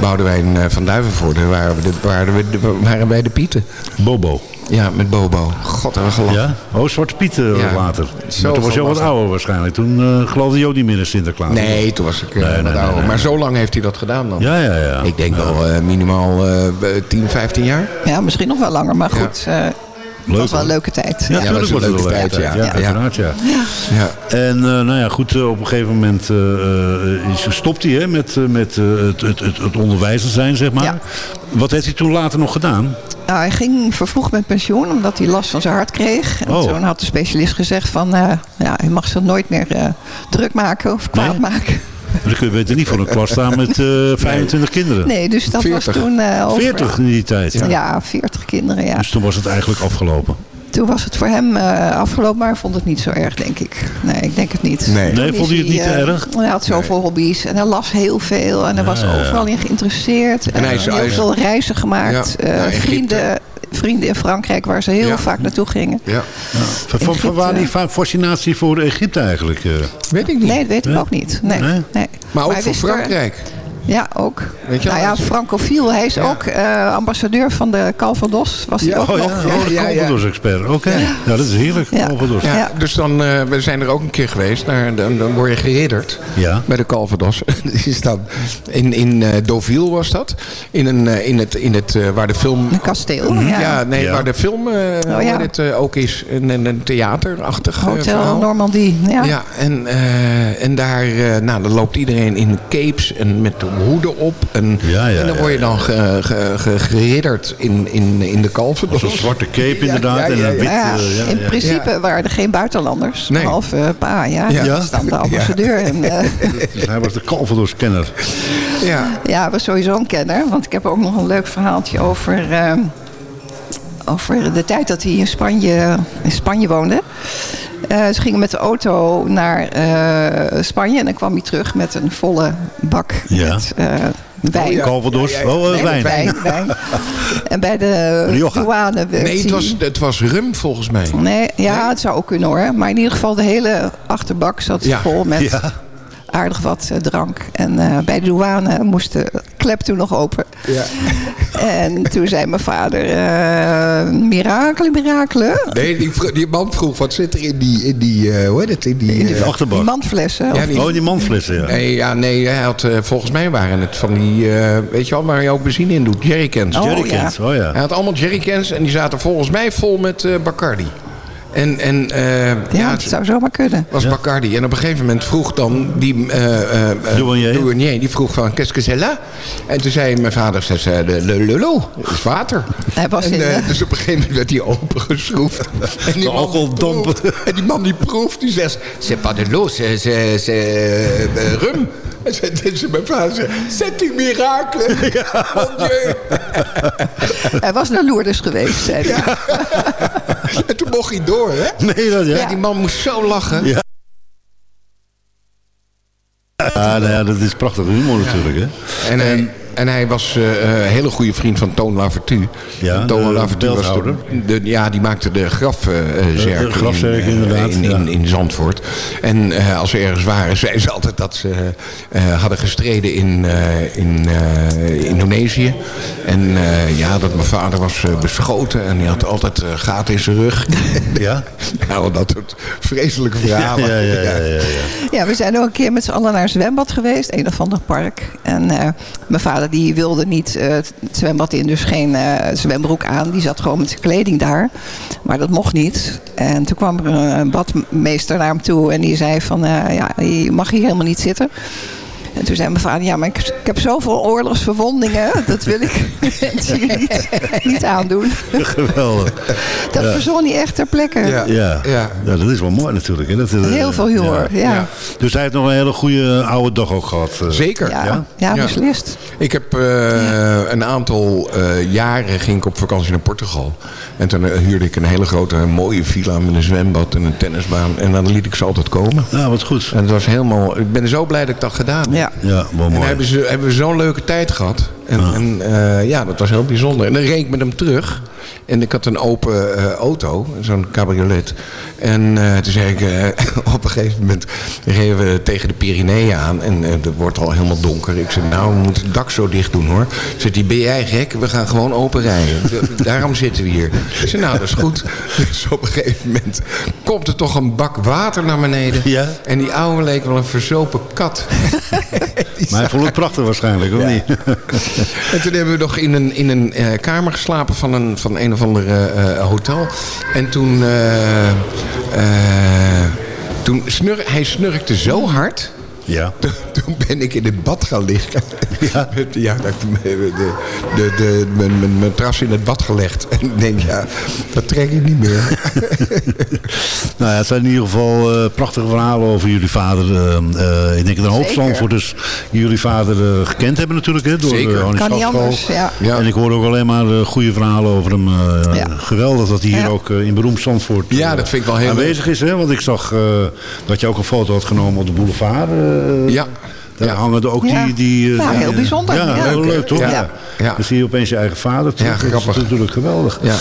Boudewijn eh, van Duivenvoorde waren, we de, waren, we de- waren wij de Pieten. Bobo. Ja, met Bobo. God, hebben we gelachen. Ja? Oh, Zwarte Piet Ja. later. Maar toen was je al wat ouder waarschijnlijk. Toen eh, geloofde je ook niet meer in Sinterklaas. Nee, toen was ik eh, Nee, wat nee, nee, ouder. nee. Maar zo lang heeft hij dat gedaan dan. Ja, ja, ja. Ik denk wel eh, minimaal eh 10, 15 jaar. Ja, misschien nog wel langer, maar goed. Leuk, was wel een leuke tijd. Ja, Ja, dat natuurlijk een was het leuke een tijd, leuke ja. Uiteraard, ja. Ja. En eh, nou ja, goed, eh, op een gegeven moment eh, eh, is- stopt hij hè, met, met het, het, het, het onderwijzer zijn, zeg maar. Ja. Wat heeft hij toen later nog gedaan? Nou, hij ging vervroegd met pensioen omdat hij last van zijn hart kreeg. En Oh. toen had de specialist gezegd van... eh, ja, hij mag zich nooit meer eh, druk maken of kwaad Nee? maken. Dan kun je beter niet voor een klas staan met eh 25 kinderen. Nee, dus dat 40. was toen... eh, over- 40 in die tijd. Ja. 40 kinderen, ja. Dus toen was het eigenlijk afgelopen. Toen was het voor hem eh, afgelopen, maar hij vond het niet zo erg, denk ik. Nee, ik denk het niet. Nee. Nee, vond hij het niet eh, erg? Hij had zoveel hobby's en hij las heel veel. En hij was Ja, ja. overal in geïnteresseerd. En hij is- heel veel reizen gemaakt. Ja, Eh, vrienden, vrienden in Frankrijk waar ze heel Ja. vaak naartoe gingen. Ja. Van, van, van waar die fa- fascinatie voor Egypte eigenlijk? eh? Weet ik niet. Nee, dat weet ik Nee? ook niet. Nee, Nee? nee. maar ook voor er- Frankrijk. Ja, ook. Weet je nou ja, francofiel. Hij is Ja. ook eh, ambassadeur van de Calvados. Was hij Ja, ook Oh ja, nog. oh, ja, ja. Calvados-expert. Oké, ja. dat is heerlijk. Ja. Calvados. Ja, Ja. Dus dan, eh, we zijn er ook een keer geweest. Naar, dan, dan word je geridderd Ja. bij de Calvados. Die is dan in, in eh, Deauville was dat. In, een, eh, in het, in het eh, waar de film... Een kasteel. Ja, Ja. nee, Ja. waar de film eh, heet het, eh, ook is. Een, een, theaterachtig Hotel verhaal. Normandie. Ja. Ja, en, eh, en daar eh, nou, dan loopt iedereen in capes en met hoeden op. En, Ja, ja, en dan word je dan ge, ge, ge- geridderd in, in, in de Calvados. Zo'n zwarte cape Ja, inderdaad ja, en een wit... Ja, eh, ja, in ja. principe waren er geen buitenlanders. Nee. Behalve eh, pa, ja. Ja. Dat is dan de ambassadeur. En, eh, Dus hij was de Calvados-kenner. Ja. ja, was sowieso een kenner. Want ik heb ook nog een leuk verhaaltje over, eh, over de tijd dat hij in Spanje, in Spanje woonde. Eh, ze gingen met de auto naar eh, Spanje en dan kwam hij terug met een volle bak Ja. met eh, wijn. Calvados. Ja, ja, ja. Oh, Nee, wijn. wijn, wijn. En bij de Rioja. douane Nee, het was, het was rum volgens mij. Nee, ja, het zou ook kunnen hoor. Maar in ieder geval de hele achterbak zat Ja. vol met Ja. Aardig wat eh, drank. En eh, bij de douane moest de klep toen nog open. Ja. En toen zei mijn vader, eh mirakel, mirakel. Nee, die, die man vroeg, wat zit er in die, in die eh, hoe heet het, in die... In De achterbak. Die mandflessen. Ja, Of- die- Oh, die manflessen, ja. Nee, ja, nee, hij had, volgens mij waren het van die, eh, weet je wel, waar je ook benzine in doet, jerrycans. Oh, Jerrycans, oh ja. Hij had allemaal jerrycans en die zaten volgens mij vol met eh, Bacardi. En, en eh, ja, ja, het zou zomaar kunnen. was Bacardi. En op een gegeven moment vroeg dan die eh eh, eh, Douanier. douanier, die vroeg van, qu'est-ce que c'est là? En toen zei mijn vader, ze zei, dat is water. Hij was En, in, dus op een gegeven moment werd hij opengeschroefd. En die De man En die man die proeft, die zegt, c'est pas de l'eau, c'est c'est- c'est, eh, rum. En zei mijn vader, zei, c'est un miracle. Mon Dieu. hij was naar Lourdes geweest, zei hij. En toen mocht hij door, hè? Nee, dat ja. Ja, die man moest zo lachen. Ja. En. En. En Ja, nou ja, dat is prachtig humor natuurlijk, hè. En hij, en hij was eh, een hele goede vriend van Toon Lavertu. Ja, Toon Lavertu was de, ja, die maakte de in, eh, inderdaad, in, in, in Zandvoort. En eh, als ze ergens waren, zeiden ze altijd dat ze eh, hadden gestreden in, eh, in eh, Indonesië. En eh, ja, dat mijn vader was eh, beschoten en die had altijd eh, gaten in zijn rug. Ja? nou, dat soort vreselijke verhalen. Ja, ja, ja, ja, ja. Ja, we zijn ook een keer met z'n allen naar een zwembad geweest. Een of ander park. En eh, mijn vader die wilde niet eh, het zwembad in. Dus geen eh, zwembroek aan. Die zat gewoon met zijn kleding daar. Maar dat mocht niet. En toen kwam er een badmeester naar hem toe. En die zei van, eh, ja, je mag hier helemaal niet zitten. En toen zei mijn vader, ja, maar ik, ik heb zoveel oorlogsverwondingen. Dat wil ik mensen niet, niet aandoen. Geweldig. Dat Ja. verzon hij echt ter plekke. Ja. Ja. Ja. dat is wel mooi natuurlijk. Hè? Dat, eh, Heel veel humor, ja. Dus hij heeft nog een hele goede oude dag ook gehad. eh. Zeker. Ja, ja, beslist. Ik heb eh, een aantal eh, jaren ging ik op vakantie naar Portugal. En toen huurde ik een hele grote mooie villa met een zwembad en een tennisbaan. En dan liet ik ze altijd komen. Ja, wat goed. En het was helemaal... Ik ben zo blij dat ik dat gedaan heb. Ja. Ja, wel En hebben, ze, hebben we zo'n leuke tijd gehad. En ja. En, eh, ja, dat was heel bijzonder. En dan reed ik met hem terug. En ik had een open eh, auto, zo'n cabriolet. En eh, toen zei ik, op een gegeven moment reden we tegen de Pyreneeën aan. En het wordt al helemaal donker. Ik zei, nou, we moeten het dak zo dicht doen hoor. Zegt hij, ben jij gek? We gaan gewoon open rijden. Daarom zitten we hier. Ik zei, nou, dat is goed. Dus op een gegeven moment komt er toch een bak water naar beneden. Ja. En die oude leek wel een verzopen kat. Maar hij vond het prachtig waarschijnlijk, of niet? En toen hebben we nog in een, in een eh, kamer geslapen van een, van een of ander eh, eh, hotel. En toen, toen snur, hij snurkte zo hard. Ja. Toen, toen ben ik in het bad gaan liggen. Ja. ja dat ik de, de, de, de, mijn, mijn matras in het bad gelegd. En ik denk, ja, dat trek ik niet meer. Nou ja, het zijn in ieder geval eh, prachtige verhalen over jullie vader. eh, ik denk dat een hoop. Zandvoorters jullie vader eh, gekend hebben natuurlijk. Hè, door Zeker. Kan niet anders, ja. Ja. En ik hoor ook alleen maar goede verhalen over hem. eh, Ja. Geweldig dat hij hier Ja. ook eh, in beroemd Zandvoort Ja, dat vind ik wel heel aanwezig is. Hè? Want ik zag eh, dat je ook een foto had genomen op de boulevard. Eh, Ja. Daar Ja. hangen er ook Ja. die... die eh, Nou, die- heel bijzonder. Ja, Ja. heel Leuk, toch? Ja. Ja. Ja. Dan zie je opeens je eigen vader terug. Ja, Dat is natuurlijk geweldig. Ja.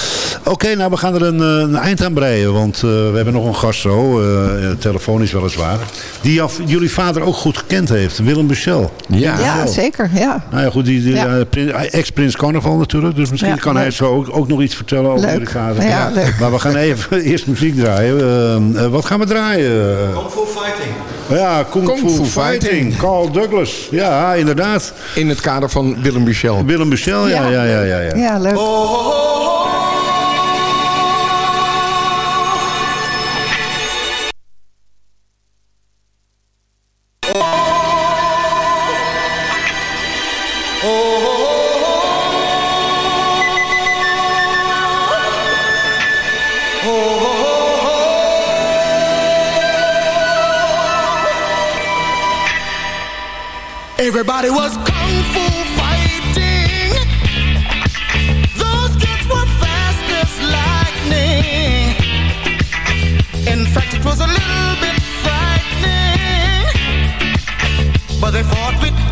Oké, nou we gaan er een, eh, een eind aan breien. Want eh, we hebben nog een gast zo, eh, telefonisch weliswaar. Die jou- jullie vader ook goed gekend heeft. Willem Buchel. Ja. Ja, zeker. Ja. Nou ja, goed, die, die, Ja. eh, prins- ex-prins Carnaval natuurlijk. Dus misschien Ja, kan hij zo ook, ook nog iets vertellen over Leuk. jullie vader. Ja, leuk. Maar we gaan even eerst muziek draaien. Eh, eh, wat gaan we draaien? Kung Fu Fighting. Ja, Kung, Kung Fu, Fu Fighting. Fighting. Carl Douglas. Ja, inderdaad. In het kader van Willem Michel. Willem Buchel, ja, ja, ja, ja. ja. Ja, leuk. Everybody was kung fu fighting. Those kids were fast as lightning. In fact, it was a little bit frightening. But they fought with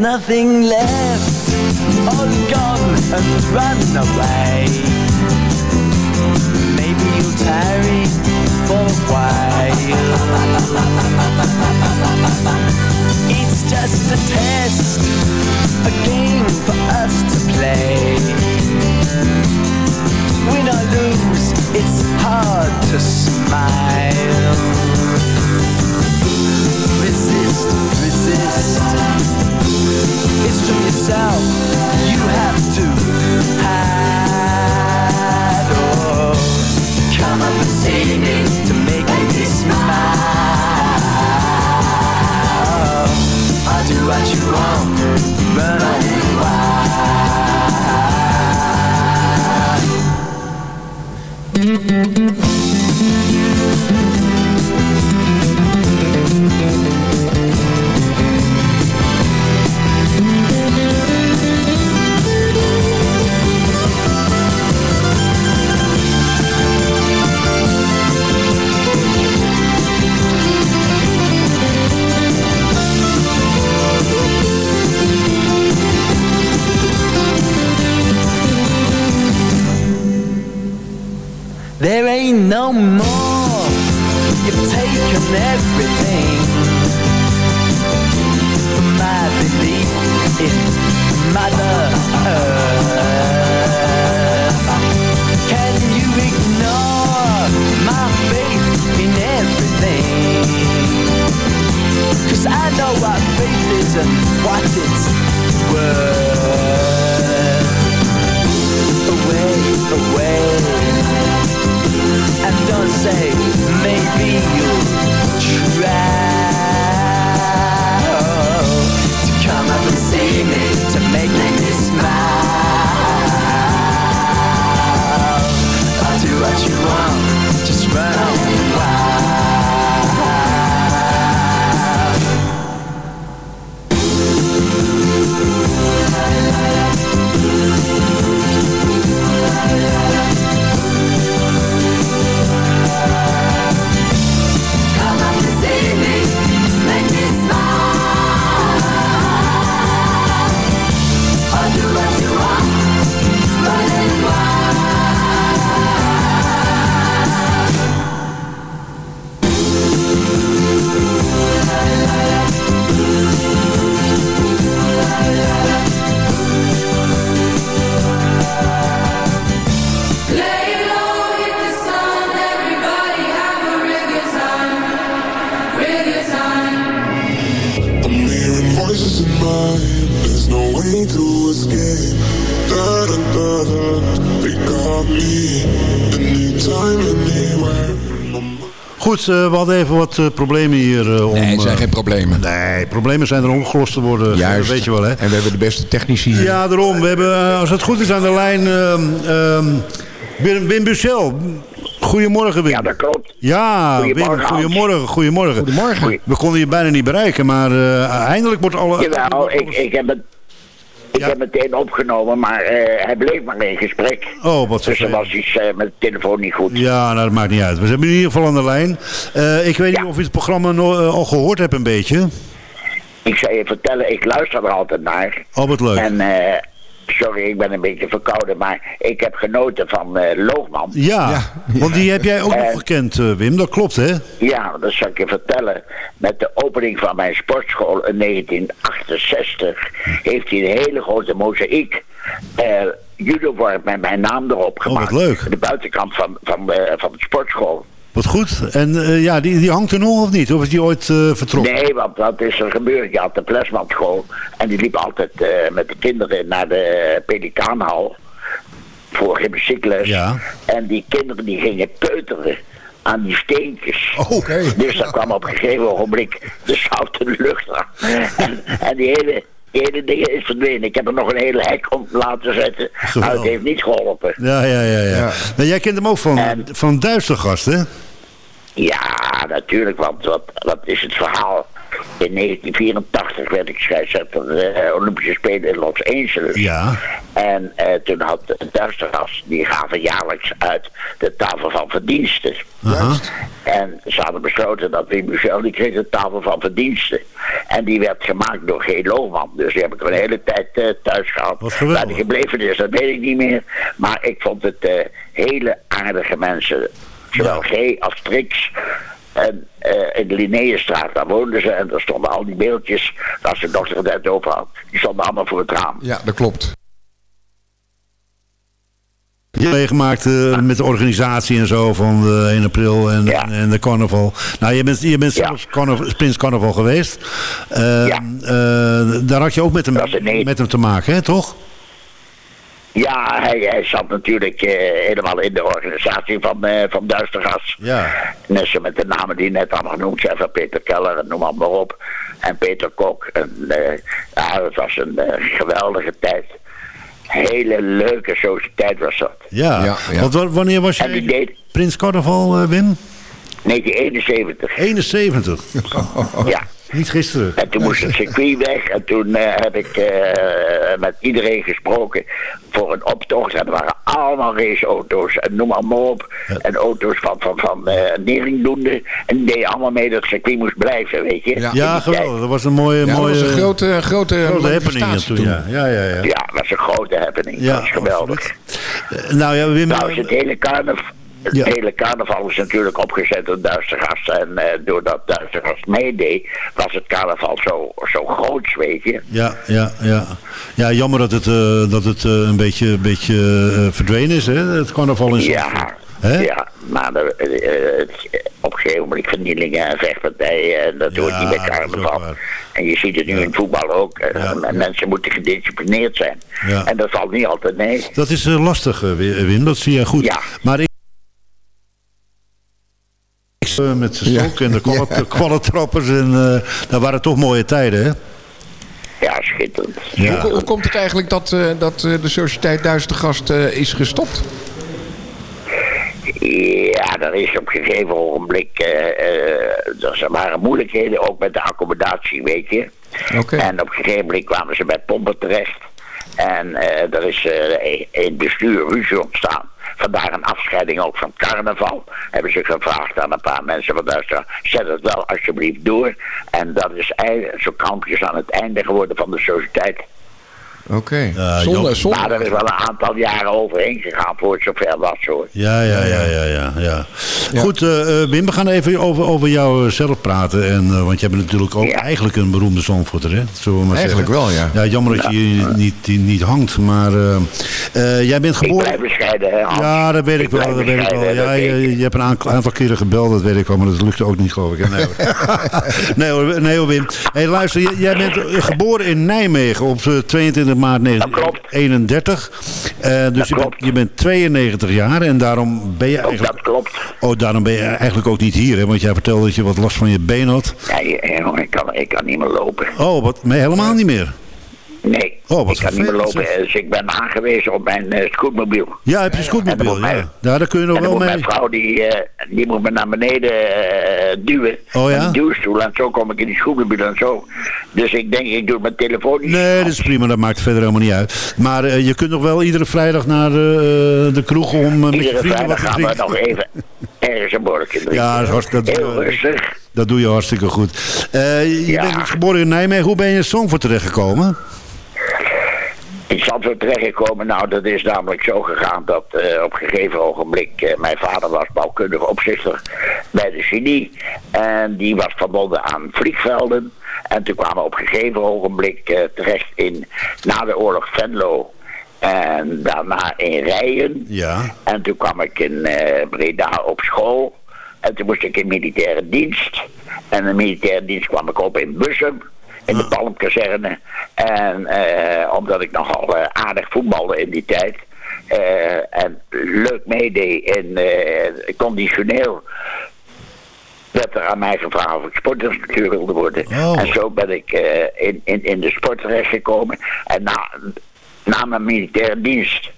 Nothing left, all gone and run away. Maybe you'll tarry for a while. It's just a test, a game we hadden even wat eh, problemen hier. eh, om, Nee, het zijn eh, geen problemen. Nee, problemen zijn er opgelost te worden. Juist. Dat weet je wel, hè? En we hebben de beste technici hier. Ja, daarom. We hebben, als het goed is, aan de lijn ehm, ehm, Wim, Wim Bussel. Goedemorgen, Wim. Ja, dat klopt. Ja, Goedemorgen, Wim, goedemorgen. Goedemorgen. Goedemorgen. We konden je bijna niet bereiken, maar eh, eindelijk wordt alle... Jawel, ik, ik heb het ik heb meteen opgenomen, maar eh, hij bleef maar in gesprek. Oh, wat Dus er was iets eh, met de telefoon niet goed. Ja, nou, dat maakt niet uit. We hebben in ieder geval aan de lijn. Eh, ik weet niet of je het programma no- al gehoord hebt een beetje. Ik zou je vertellen, ik luister er altijd naar. Oh, wat leuk. En, sorry, ik ben een beetje verkouden, maar ik heb genoten van eh, Loogman. Ja, want die heb jij ook Eh, nog gekend, eh, Wim. Dat klopt, hè? Ja, dat zal ik je vertellen. Met de opening van mijn sportschool in 1968 heeft hij een hele grote mozaïek eh, judovorm met mijn naam erop gemaakt. wat leuk. De buitenkant van, van, eh, van de sportschool. Wat goed. En eh, ja, die, die hangt er nog of niet? Of is die ooit eh, vertrokken? Nee, want wat is er gebeurd? Je had de Plesmanschool en die liep altijd eh, met de kinderen naar de Pelikaanhal voor gymnastiekles. Ja. En die kinderen die gingen peuteren aan die steentjes. Dus daar kwam op een gegeven ogenblik de zoute lucht aan. En, en die hele... Die hele ding is verdwenen. Ik heb er nog een hele hek om laten zetten. Maar het heeft niet geholpen. Ja, ja, ja. ja. Nou, jij kent hem ook van, van Duistergast, hè? Ja, natuurlijk, want wat, wat is het verhaal? In 1984 werd ik scheidsrechter de Olympische Spelen in Los Angeles. Ja. En eh, toen had de Duistergas, die gaven jaarlijks uit de tafel van verdiensten. En ze hadden besloten dat Wim Michel, die kreeg de tafel van verdiensten. En die werd gemaakt door G. Lohman. Dus die heb ik een hele tijd eh, thuis gehad. Waar die gebleven is, dat weet ik niet meer. Maar ik vond het eh, hele aardige mensen. Zowel G. als Trix. En eh, in de Linnaeusstraat, daar woonden ze. En daar stonden al die beeldjes, waar ze dochter het net over had. Die stonden allemaal voor het raam. Ja, dat klopt. Je hebt meegemaakt eh, met de organisatie en zo van de 1 april en, en de carnaval. Nou, je bent, je bent zelfs carnaval, Prins Carnaval geweest. Eh, eh, daar had je ook met hem, met hem te maken, hè, toch? Ja, hij, hij zat natuurlijk eh, helemaal in de organisatie van, eh van Duistergas. Ja. Net zo met de namen die net allemaal genoemd zijn, van Peter Keller en noem maar, maar op. En Peter Kok. En, eh, ja, het was een geweldige tijd. Hele leuke sociëteit was dat. Ja. Want wa- wanneer was En die je deed Prins Carnaval, Wim? 1971. 71? Ja. Niet gisteren. En toen moest het circuit weg. En toen eh, heb ik eh, met iedereen gesproken voor een optocht. En er waren allemaal raceauto's. En noem maar, maar op. En auto's van, van, van eh neringdoende. En die deden allemaal mee dat het circuit moest blijven, weet je. Ja, geweldig. Dat was een mooie... Ja, dat mooie was een grote, grote, grote happening toen. Ja, ja, ja. ja. Ja, dat was een grote happening. Ja, dat is geweldig. Nou ja, Wim... Nou, is het hele carnaval... Het hele carnaval is natuurlijk opgezet door Duistergast. En eh, doordat Duistergast meedeed, was het carnaval zo, zo groots, weet je. Ja, ja, ja. Ja, jammer dat het, eh, dat het eh, een beetje, beetje verdwenen is, hè? Het carnaval in Ja, ja, maar de, het- op een gegeven moment vernielingen en vechtpartijen, en dat hoort niet bij carnaval. En je ziet het nu in voetbal ook. Mensen moeten gedisciplineerd zijn. En dat valt niet altijd mee. Dat is lastig, Wi- Wim. Dat zie jij goed. Maar eh, Met zijn stok en de kwallen- de kwallentrappers. En, eh dat waren toch mooie tijden, hè? Ja, schitterend. Ja. Hoe, hoe komt het eigenlijk dat, eh, dat eh, de Sociëteit Duistergast eh is gestopt? Ja, er is op een gegeven ogenblik, eh, eh, er waren moeilijkheden ook met de accommodatie, weet je. En op een gegeven moment kwamen ze bij pompen terecht. En eh, er is eh, in het bestuur ruzie ontstaan. Vandaar een afscheiding ook van carnaval. Hebben ze gevraagd aan een paar mensen van Duitsland. Zet het wel alsjeblieft door. En dat is zo kampjes aan het einde geworden van de sociëteit. Oké. Zonde, zonde. Maar er is wel een aantal jaren overheen gegaan voor het zover was hoor. Ja, ja, ja, ja, ja. ja. Goed, eh, eh, Wim, we gaan even over, over jou eh, zelf praten. En, eh, want jij bent natuurlijk ook eigenlijk een beroemde Zandvoorter, hè? Zullen we maar Eigenlijk zeggen. wel, ja. Ja, jammer dat je hier niet, die niet hangt, maar eh, eh, jij bent Ik geboren... blijf bescheiden, hè, Hans. Ja, dat weet ik, wel, dat weet ik wel. Ja, je, ik. hebt een aantal, aantal keren gebeld, dat weet ik wel, maar dat lukte ook niet, geloof ik. Nee, hoor. nee, hoor, nee hoor, Wim. Hey, luister, jij, jij bent eh, geboren in Nijmegen op eh, 22 maart 1931. Eh, dus je bent, je bent 92 jaar en daarom ben je eigenlijk... Dat klopt. Oh, daarom ben je eigenlijk ook niet hier, hè? Want jij vertelde dat je wat last van je been had. Ja, jongen, ik kan, ik kan niet meer lopen. Oh, wat? Nee, helemaal niet meer. Nee, Oh, wat ik kan niet meer lopen. Dus ik ben aangewezen op mijn eh, scootmobiel. Ja, heb je een scootmobiel? Ja. ja, daar kun je nog wel mee. mijn vrouw, die, eh, die moet me naar beneden eh, duwen. Oh, ja? Een duwstoel. En zo kom ik in die scootmobiel en zo. Dus ik denk, ik doe met telefoon niet. Nee, dat is prima, dat maakt verder helemaal niet uit. Maar eh, je kunt nog wel iedere vrijdag naar eh, de kroeg om eh, met je Iedere vrienden wat vrijdag te gaan we nog even ergens een borreltje drinken. Ja, dat is hartstikke Heel rustig. Dat doe je hartstikke goed. Eh, je Ja. bent geboren in Nijmegen. Hoe ben je in Zandvoort terechtgekomen? In Zandvoort terechtgekomen, nou dat is namelijk zo gegaan dat eh, op een gegeven ogenblik eh, mijn vader was bouwkundig opzichter bij de genie en die was verbonden aan vliegvelden en toen kwamen we op een gegeven ogenblik eh, terecht in na de oorlog Venlo En daarna in Rijen. Ja. En toen kwam ik in Breda op school. En toen moest ik in militaire dienst. En in militaire dienst kwam ik op in Bussum. In de Palmkazerne. En eh, omdat ik nogal eh, aardig voetbalde in die tijd. eh, en leuk meedeed in conditioneel. Werd er aan mij gevraagd of ik sportinstructeur wilde worden. Oh. En zo ben ik in, in, in de sport terechtgekomen. En na, na mijn militaire dienst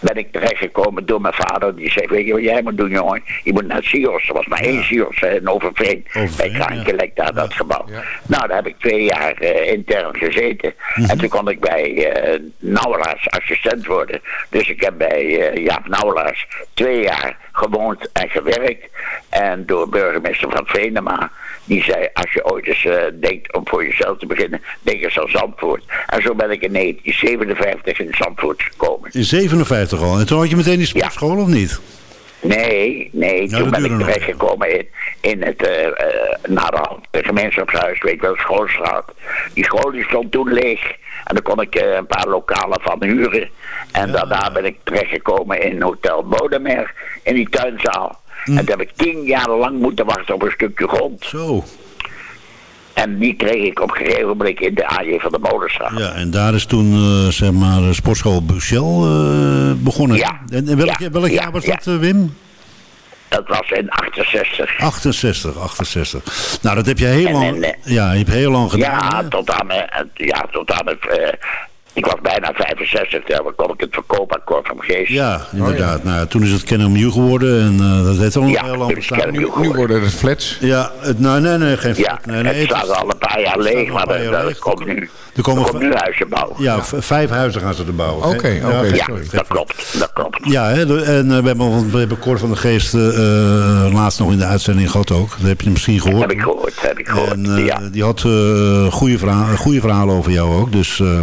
ben ik terechtgekomen door mijn vader. Die zei, weet je wat jij moet doen, jongen? Je moet naar Sios. Er was maar één Sios in Overveen. bij Kraankelek, daar dat gebouw. Nou, daar heb ik twee jaar eh, intern gezeten. En toen kon ik bij eh Nauwelaars assistent worden. Dus ik heb bij eh Jaap Nauwelaars twee jaar gewoond en gewerkt. En door burgemeester van Venema. Die zei, als je ooit eens eh, denkt om voor jezelf te beginnen, denk eens aan Zandvoort. En zo ben ik in 1957 in Zandvoort gekomen. In 57 al. En toen had je meteen die sportschool of niet? Nee, nee, toen ben ik terechtgekomen in, in het, hand, het gemeenschapshuis, weet ik wel, schoolstraat. Die school die stond toen leeg. En dan kon ik een paar lokalen van huren. En daarna ben ik terechtgekomen in Hotel Bodemer, in die tuinzaal. En toen heb ik tien jaar lang moeten wachten op een stukje grond. Zo. En die kreeg ik op een gegeven moment in de AJ van de Molenstraat. Ja, en daar is toen, eh, zeg maar, eh, sportschool Buchel eh, begonnen. Ja. En, en welk, Ja, welk ja, jaar was dat, Wim? Dat was in 68. 68, 68. Nou, dat heb je heel En- lang, en, ja, je hebt heel lang gedaan. Ja, hè? tot aan ja, tot aan het, ik was bijna 65, dan kon ik het verkoopakkoord van Geest. Ja, inderdaad. Nou, ja, toen is het KNMU geworden en eh, dat heeft al een Ja, heel lang. KNMU Nu worden het flats. Ja, het, nee, nee, nee, geen Ja, flat. Nee, nee, het staat al een paar jaar leeg, maar er, er leeg. komt nu, Er komen er komt nu huizen bouwen. Ja, vijf huizen gaan ze er bouwen. Oké, oké, Ja, dat klopt, dat klopt. Ja, hè, en eh, we hebben, we hebben Cor van de Geest eh, laatst nog in de uitzending gehad ook. Dat heb je misschien gehoord. Heb ik gehoord, heb ik gehoord, En, ja. Die had goede, verhaal, goede verhalen over jou ook. Dus, eh,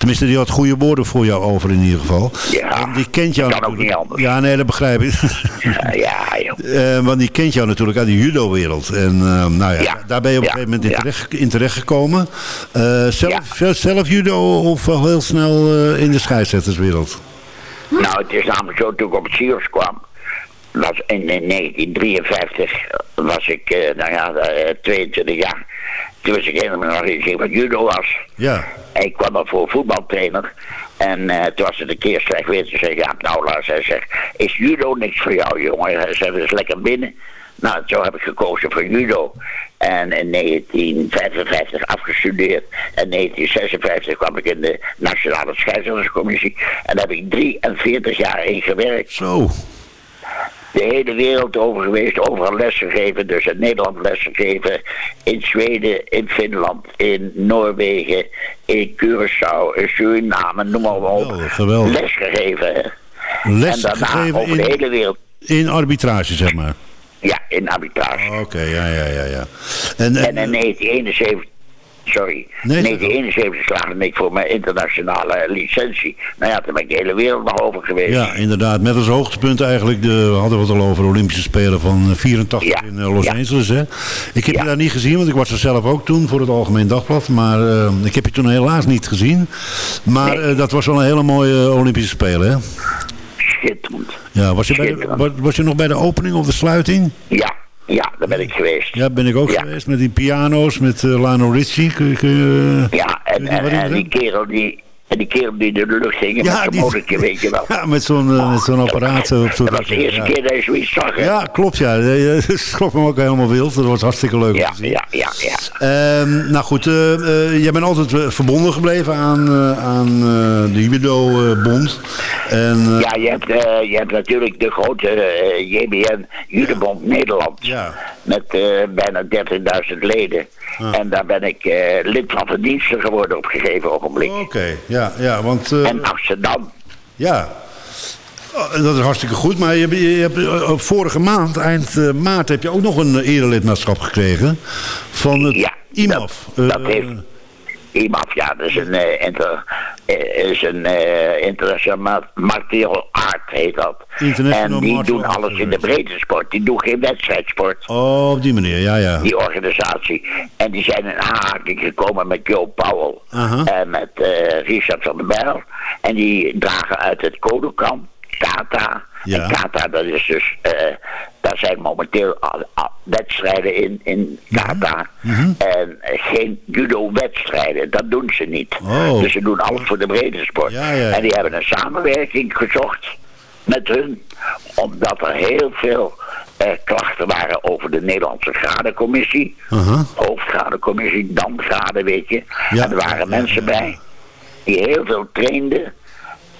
tenminste, die had goede woorden voor jou over in ieder geval. Ja, en die kent jou kan ook niet anders. Ja, nee, dat begrijp ik. Ja, ja, joh. Eh, want die kent jou natuurlijk uit de judo-wereld. En eh, nou ja, Ja, daar ben je op een gegeven moment in, terecht, in terechtgekomen. Eh, zelf, zelf judo of al heel snel eh, in de scheidsrechterswereld? Nou, het is namelijk zo, toen ik op het Sios kwam, was in, in 1953 was ik, nou ja, eh, 22 jaar. Toen was ik helemaal nog eens wat judo was. Ja. En ik kwam dan voor voetbaltrainer. En eh, toen was het een keer slecht weer. Toen zei ja, nou Lars, hij zegt, is judo niks voor jou, jongen? Hij zegt, dat is lekker binnen. Nou, zo heb ik gekozen voor judo. En in 1955 afgestudeerd. En 1956 kwam ik in de Nationale Scheidsrechterscommissie. En daar heb ik 43 jaar in gewerkt. Zo. De hele wereld over geweest, overal lesgegeven. Dus in Nederland lesgegeven, in Zweden, in Finland, in Noorwegen, in Curaçao, in Suriname, noem maar op. Geweldig, geweldig. Lesgegeven. hè. Les en daarna gegeven over de in, hele wereld. in arbitrage, zeg maar. Ja, in arbitrage. Oké, ja, ja, ja, ja. En, En en, in 1971, sorry, Nee, 1971 slaagde ik voor mijn internationale licentie. Nou ja, toen ben ik de hele wereld nog over geweest. ja, inderdaad. Met als hoogtepunt eigenlijk, de, we hadden we het al over de Olympische Spelen van eh, 84 Ja, in eh, Los ja. Angeles. Hè? Ik heb Ja. je daar niet gezien, want ik was er zelf ook toen voor het Algemeen Dagblad. Maar eh, ik heb je toen helaas niet gezien. Maar Nee. eh, dat was wel een hele mooie eh, Olympische Spelen, hè? Schitterend. Ja, was je, bij de- was je nog bij de opening of de sluiting? Ja, ja, daar ben ik geweest. Ja, ben ik ook Ja. geweest. Met die piano's, met uh, Lionel Richie. Kun, je- kun je- Ja, en, en, die kerel die, en die kerel die door de lucht ging met Ja, motortje, weet je wel. Ja, met zo'n eh, met zo'n apparaat. eh, op Dat was de eerste ja. keer dat je zoiets zag, hè? Ja, klopt ja. Dat schrok me ook helemaal wild. Dat was hartstikke leuk om ja, te zien. ja, ja. ja. Ehm, nou goed, eh, eh, jij bent altijd eh, verbonden gebleven aan, eh, aan eh, de Judo-bond. en, eh, Ja, je hebt, eh, je hebt natuurlijk de grote eh, JBN Judebond Nederland. Ja. Met eh, bijna 30.000 leden. En daar ben ik eh, lid van verdiensten geworden op een gegeven ogenblik. Oké, ja, ja, want... eh, En Amsterdam. Ja, Oh, dat is hartstikke goed. Maar je, hebt- je hebt, eh, vorige maand, eind eh, maart, heb je ook nog een erelidmaatschap gekregen. Van het Ja, IMAF. dat Eh, heeft- IMAF, ja, dat is een, eh, inter, eh, is een eh, international martial art, heet dat. En die doen Arts alles in de breedte sport. Die doen geen wedstrijdsport. Oh, op die manier, ja, ja. Die organisatie. En die zijn in aanraking gekomen met Joe Powell. En met Richard van der Bijl. En die dragen uit het Kodokan, Kata. Ja. En Kata, dat is dus, eh, daar zijn momenteel wedstrijden in, in Kata. Mhm. En eh, geen judo-wedstrijden, dat doen ze niet. Oh. Dus ze doen alles voor de brede sport. Ja, ja. En die hebben een samenwerking gezocht met hun, omdat er heel veel eh, klachten waren over de Nederlandse gradencommissie. Aha. Hoofdgradencommissie, damgraden, weet je. Ja. En er waren mensen bij die heel veel trainden.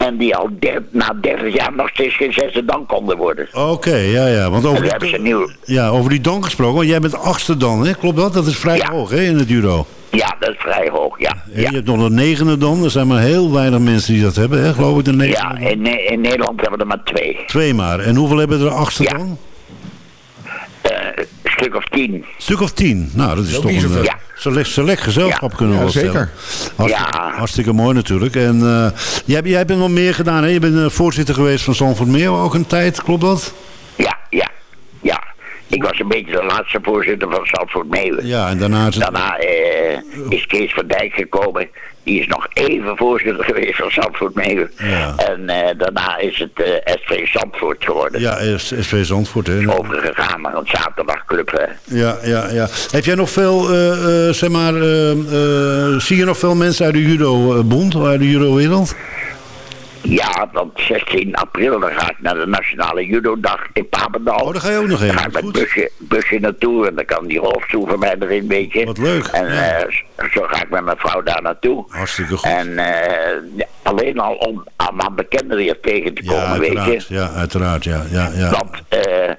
En die al der- na 30 jaar nog steeds geen zesde dan konden worden. Oké, ja, ja. Want over die, nieuw. ja, over die dan gesproken, want jij bent achtste dan, hè? Klopt dat? Dat is vrij hoog, hè, in het judo. Ja, dat is vrij hoog, ja. Je hebt nog een negende dan. Er zijn maar heel weinig mensen die dat hebben, hè? Geloof ik, de negende. Ja, in, in Nederland hebben we er maar twee. Twee maar. En hoeveel hebben er achtste dan? Een stuk of tien. Een stuk of tien. Nou, dat is toch niet een eh, select, select gezelschap kunnen we Ja, zeker. Hartstikke, Ja. hartstikke mooi natuurlijk. En eh, jij, jij bent nog meer gedaan, hè? Je bent eh, voorzitter geweest van Zandvoort Meer ook een tijd, klopt dat? Ja, ja, ja. Ik was een beetje de laatste voorzitter van Zandvoort Meeuwen. Ja, en daarna is het... Daarna eh, is Kees van Dijk gekomen. Die is nog even voorzitter geweest van Zandvoort Meeuwen. Ja. En eh, daarna is het eh, SV Zandvoort geworden. Ja, SV Zandvoort, hè? Overgegaan naar een zaterdagclub. hè. Ja, ja, ja. Heb jij nog veel, eh, eh, zeg maar, zie je nog veel mensen uit de judo-bond, uit de judo-wereld? Ja, dan 16 april dan ga ik naar de Nationale Judo-dag in Papendal. Oh, daar ga je ook nog heen. Dan ga ik met busje, busje naartoe en dan kan die rolstoel van mij erin, weet je. Wat leuk. En eh, zo ga ik met mijn vrouw daar naartoe. Hartstikke goed. En eh, ja, alleen al om aan aan bekenden weer tegen te Ja, komen, weet uiteraard. je. Ja, uiteraard, ja. ja, ja. Want, eh,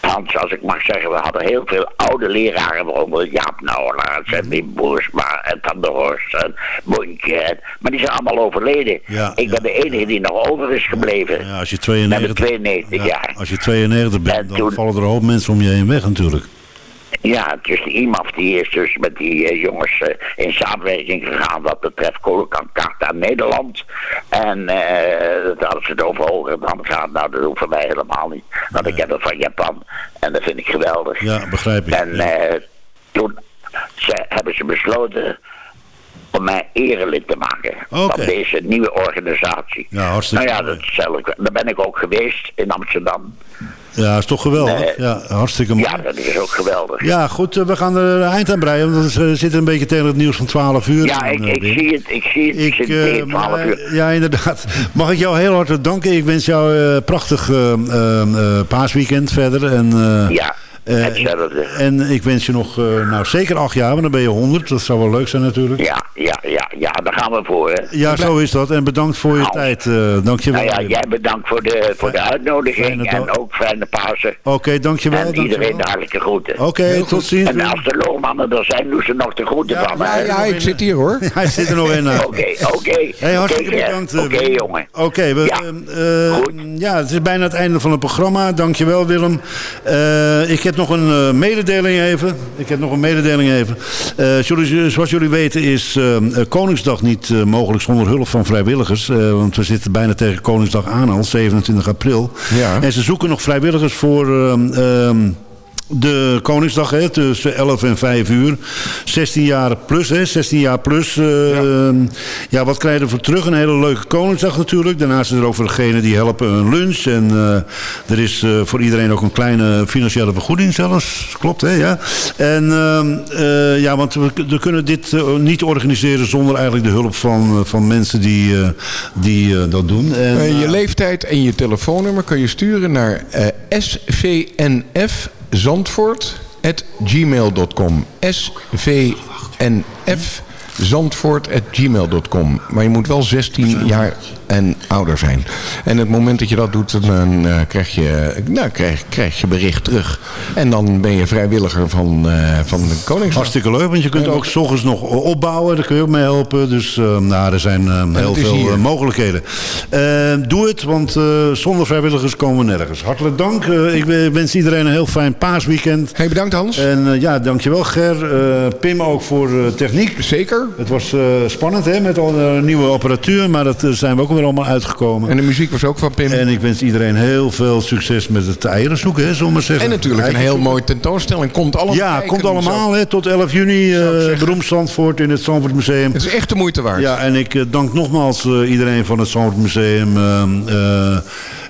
Hans, als ik mag zeggen, we hadden heel veel oude leraren, bijvoorbeeld Jaap Nauwelaars en Wim Boersma en Van der Horst en Bontje. En, maar die zijn allemaal overleden. Ja, ik ben de enige die nog over is gebleven. Ja, als je Met 92, 92 jaar. als je 92 bent, dan toen- vallen er een hoop mensen om je heen weg natuurlijk. Ja, dus de IMAF die is dus met die eh, jongens eh, in samenwerking gegaan wat betreft Kolokan Karta Nederland. En eh dat hadden ze het over hoger dan gaan. Nou, dat hoeven wij helemaal niet. Want ik heb het van Japan. En dat vind ik geweldig. Ja, begrijp ik. En toen ze, hebben ze besloten om mij erelid te maken van deze nieuwe organisatie. Ja, hartstikke nou ja, dat ik, daar ben ik ook geweest in Amsterdam. Ja, is toch geweldig. Nee. Ja, hartstikke mooi. Ja, dat is ook geweldig. Ja, goed, eh, we gaan er eind aan breien, want we zitten een beetje tegen het nieuws van 12 uur. Ja, ik, eh, ik zie het, ik zie het. Ik, zit eh, tegen 12 maar, uur. Ja, inderdaad. Mag ik jou heel hartelijk danken. Ik wens jou een prachtig eh, eh, eh, paasweekend verder. En, eh, Ja, hetzelfde. en ik wens je nog, eh, nou zeker acht jaar, want dan ben je 100. Dat zou wel leuk zijn natuurlijk. Ja, ja, ja, ja, daar gaan we voor. Hè. Ja, zo is dat. En bedankt voor je tijd. eh dankjewel. Nou ja, jij bedankt voor de, voor de uitnodiging en ook fijne Pasen. Oké, dankjewel. En dankjewel. iedereen de hartelijke groeten. Oké, tot ziens. En als de loogmannen er zijn, doen ze nog de groeten van me. Ja, ja, ik zit hier hoor. Hij zit er nog in. Oké, oké. Hey, hartstikke bedankt. Oké, jongen. Oké, we, eh, eh, ja, het is bijna het einde van het programma. Dankjewel Willem. Eh, ik heb nog een eh, mededeling even. Ik heb nog een mededeling even. Eh, jullie, zoals jullie weten is eh, Koningsdag niet mogelijk zonder hulp van vrijwilligers. Want we zitten bijna tegen Koningsdag aan al, 27 april. Ja. En ze zoeken nog vrijwilligers voor... ehm, ehm, de Koningsdag, hè, tussen 11 en 5 uur. 16 jaar plus, hè, 16 jaar plus. eh, ja. wat krijg je ervoor terug? Een hele leuke Koningsdag natuurlijk. Daarnaast is er ook voor degenen die helpen een lunch. En eh, er is eh, voor iedereen ook een kleine financiële vergoeding zelfs. Klopt, hè? Ja. En ehm, eh, ja, want we, we kunnen dit niet organiseren zonder eigenlijk de hulp van, van mensen die, die dat doen. En, je leeftijd en je telefoonnummer kun je sturen naar svnf Zandvoort at gmail.com. svnf Zandvoort at gmail.com. Maar je moet wel 16 jaar en ouder zijn. En het moment dat je dat doet, dan eh, krijg, je, nou, krijg, krijg je bericht terug. En dan ben je vrijwilliger van, eh, van de Koningsdag. Hartstikke leuk, want je kunt ook s ochtends nog opbouwen. Daar kun je ook mee helpen. Dus eh, nou, er zijn eh, heel veel eh, mogelijkheden. Eh, doe het, want eh, zonder vrijwilligers komen we nergens. Hartelijk dank. Eh, ik wens iedereen een heel fijn paasweekend. Hey, bedankt Hans. En eh, ja, dankjewel Ger. Eh, Pim ook voor eh, techniek. Zeker. Het was eh, spannend hè, met al de nieuwe apparatuur. Maar dat eh, zijn we ook weer allemaal uitgekomen. En de muziek was ook van Pim. En ik wens iedereen heel veel succes met het eieren zoeken, hè, zullen we zeggen. En natuurlijk een heel mooi tentoonstelling. Komt allemaal ja, kijken, komt allemaal hè, tot 11 juni. eh beroemd Zandvoort in het Zandvoort Museum. Het is echt de moeite waard. Ja, en ik dank nogmaals iedereen van het Zandvoort Museum.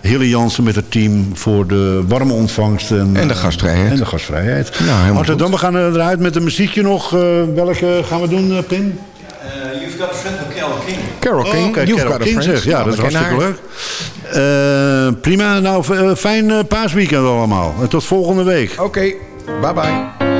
Eh eh, Hille Jansen met het team voor de warme ontvangst. En, En de eh, gastvrijheid. en de gastvrijheid. Nou, goed. dank. We gaan eruit met een muziekje nog. Eh, welke gaan we doen, eh, Pim? You've got a friend with Carol King. Carol Oh, King, oké, You've Carol Got a King Friend. zeg. Ja, dat is hartstikke leuk. Eh, prima. Nou, eh, fijn eh, paasweekend allemaal. En tot volgende week. Oké, bye bye.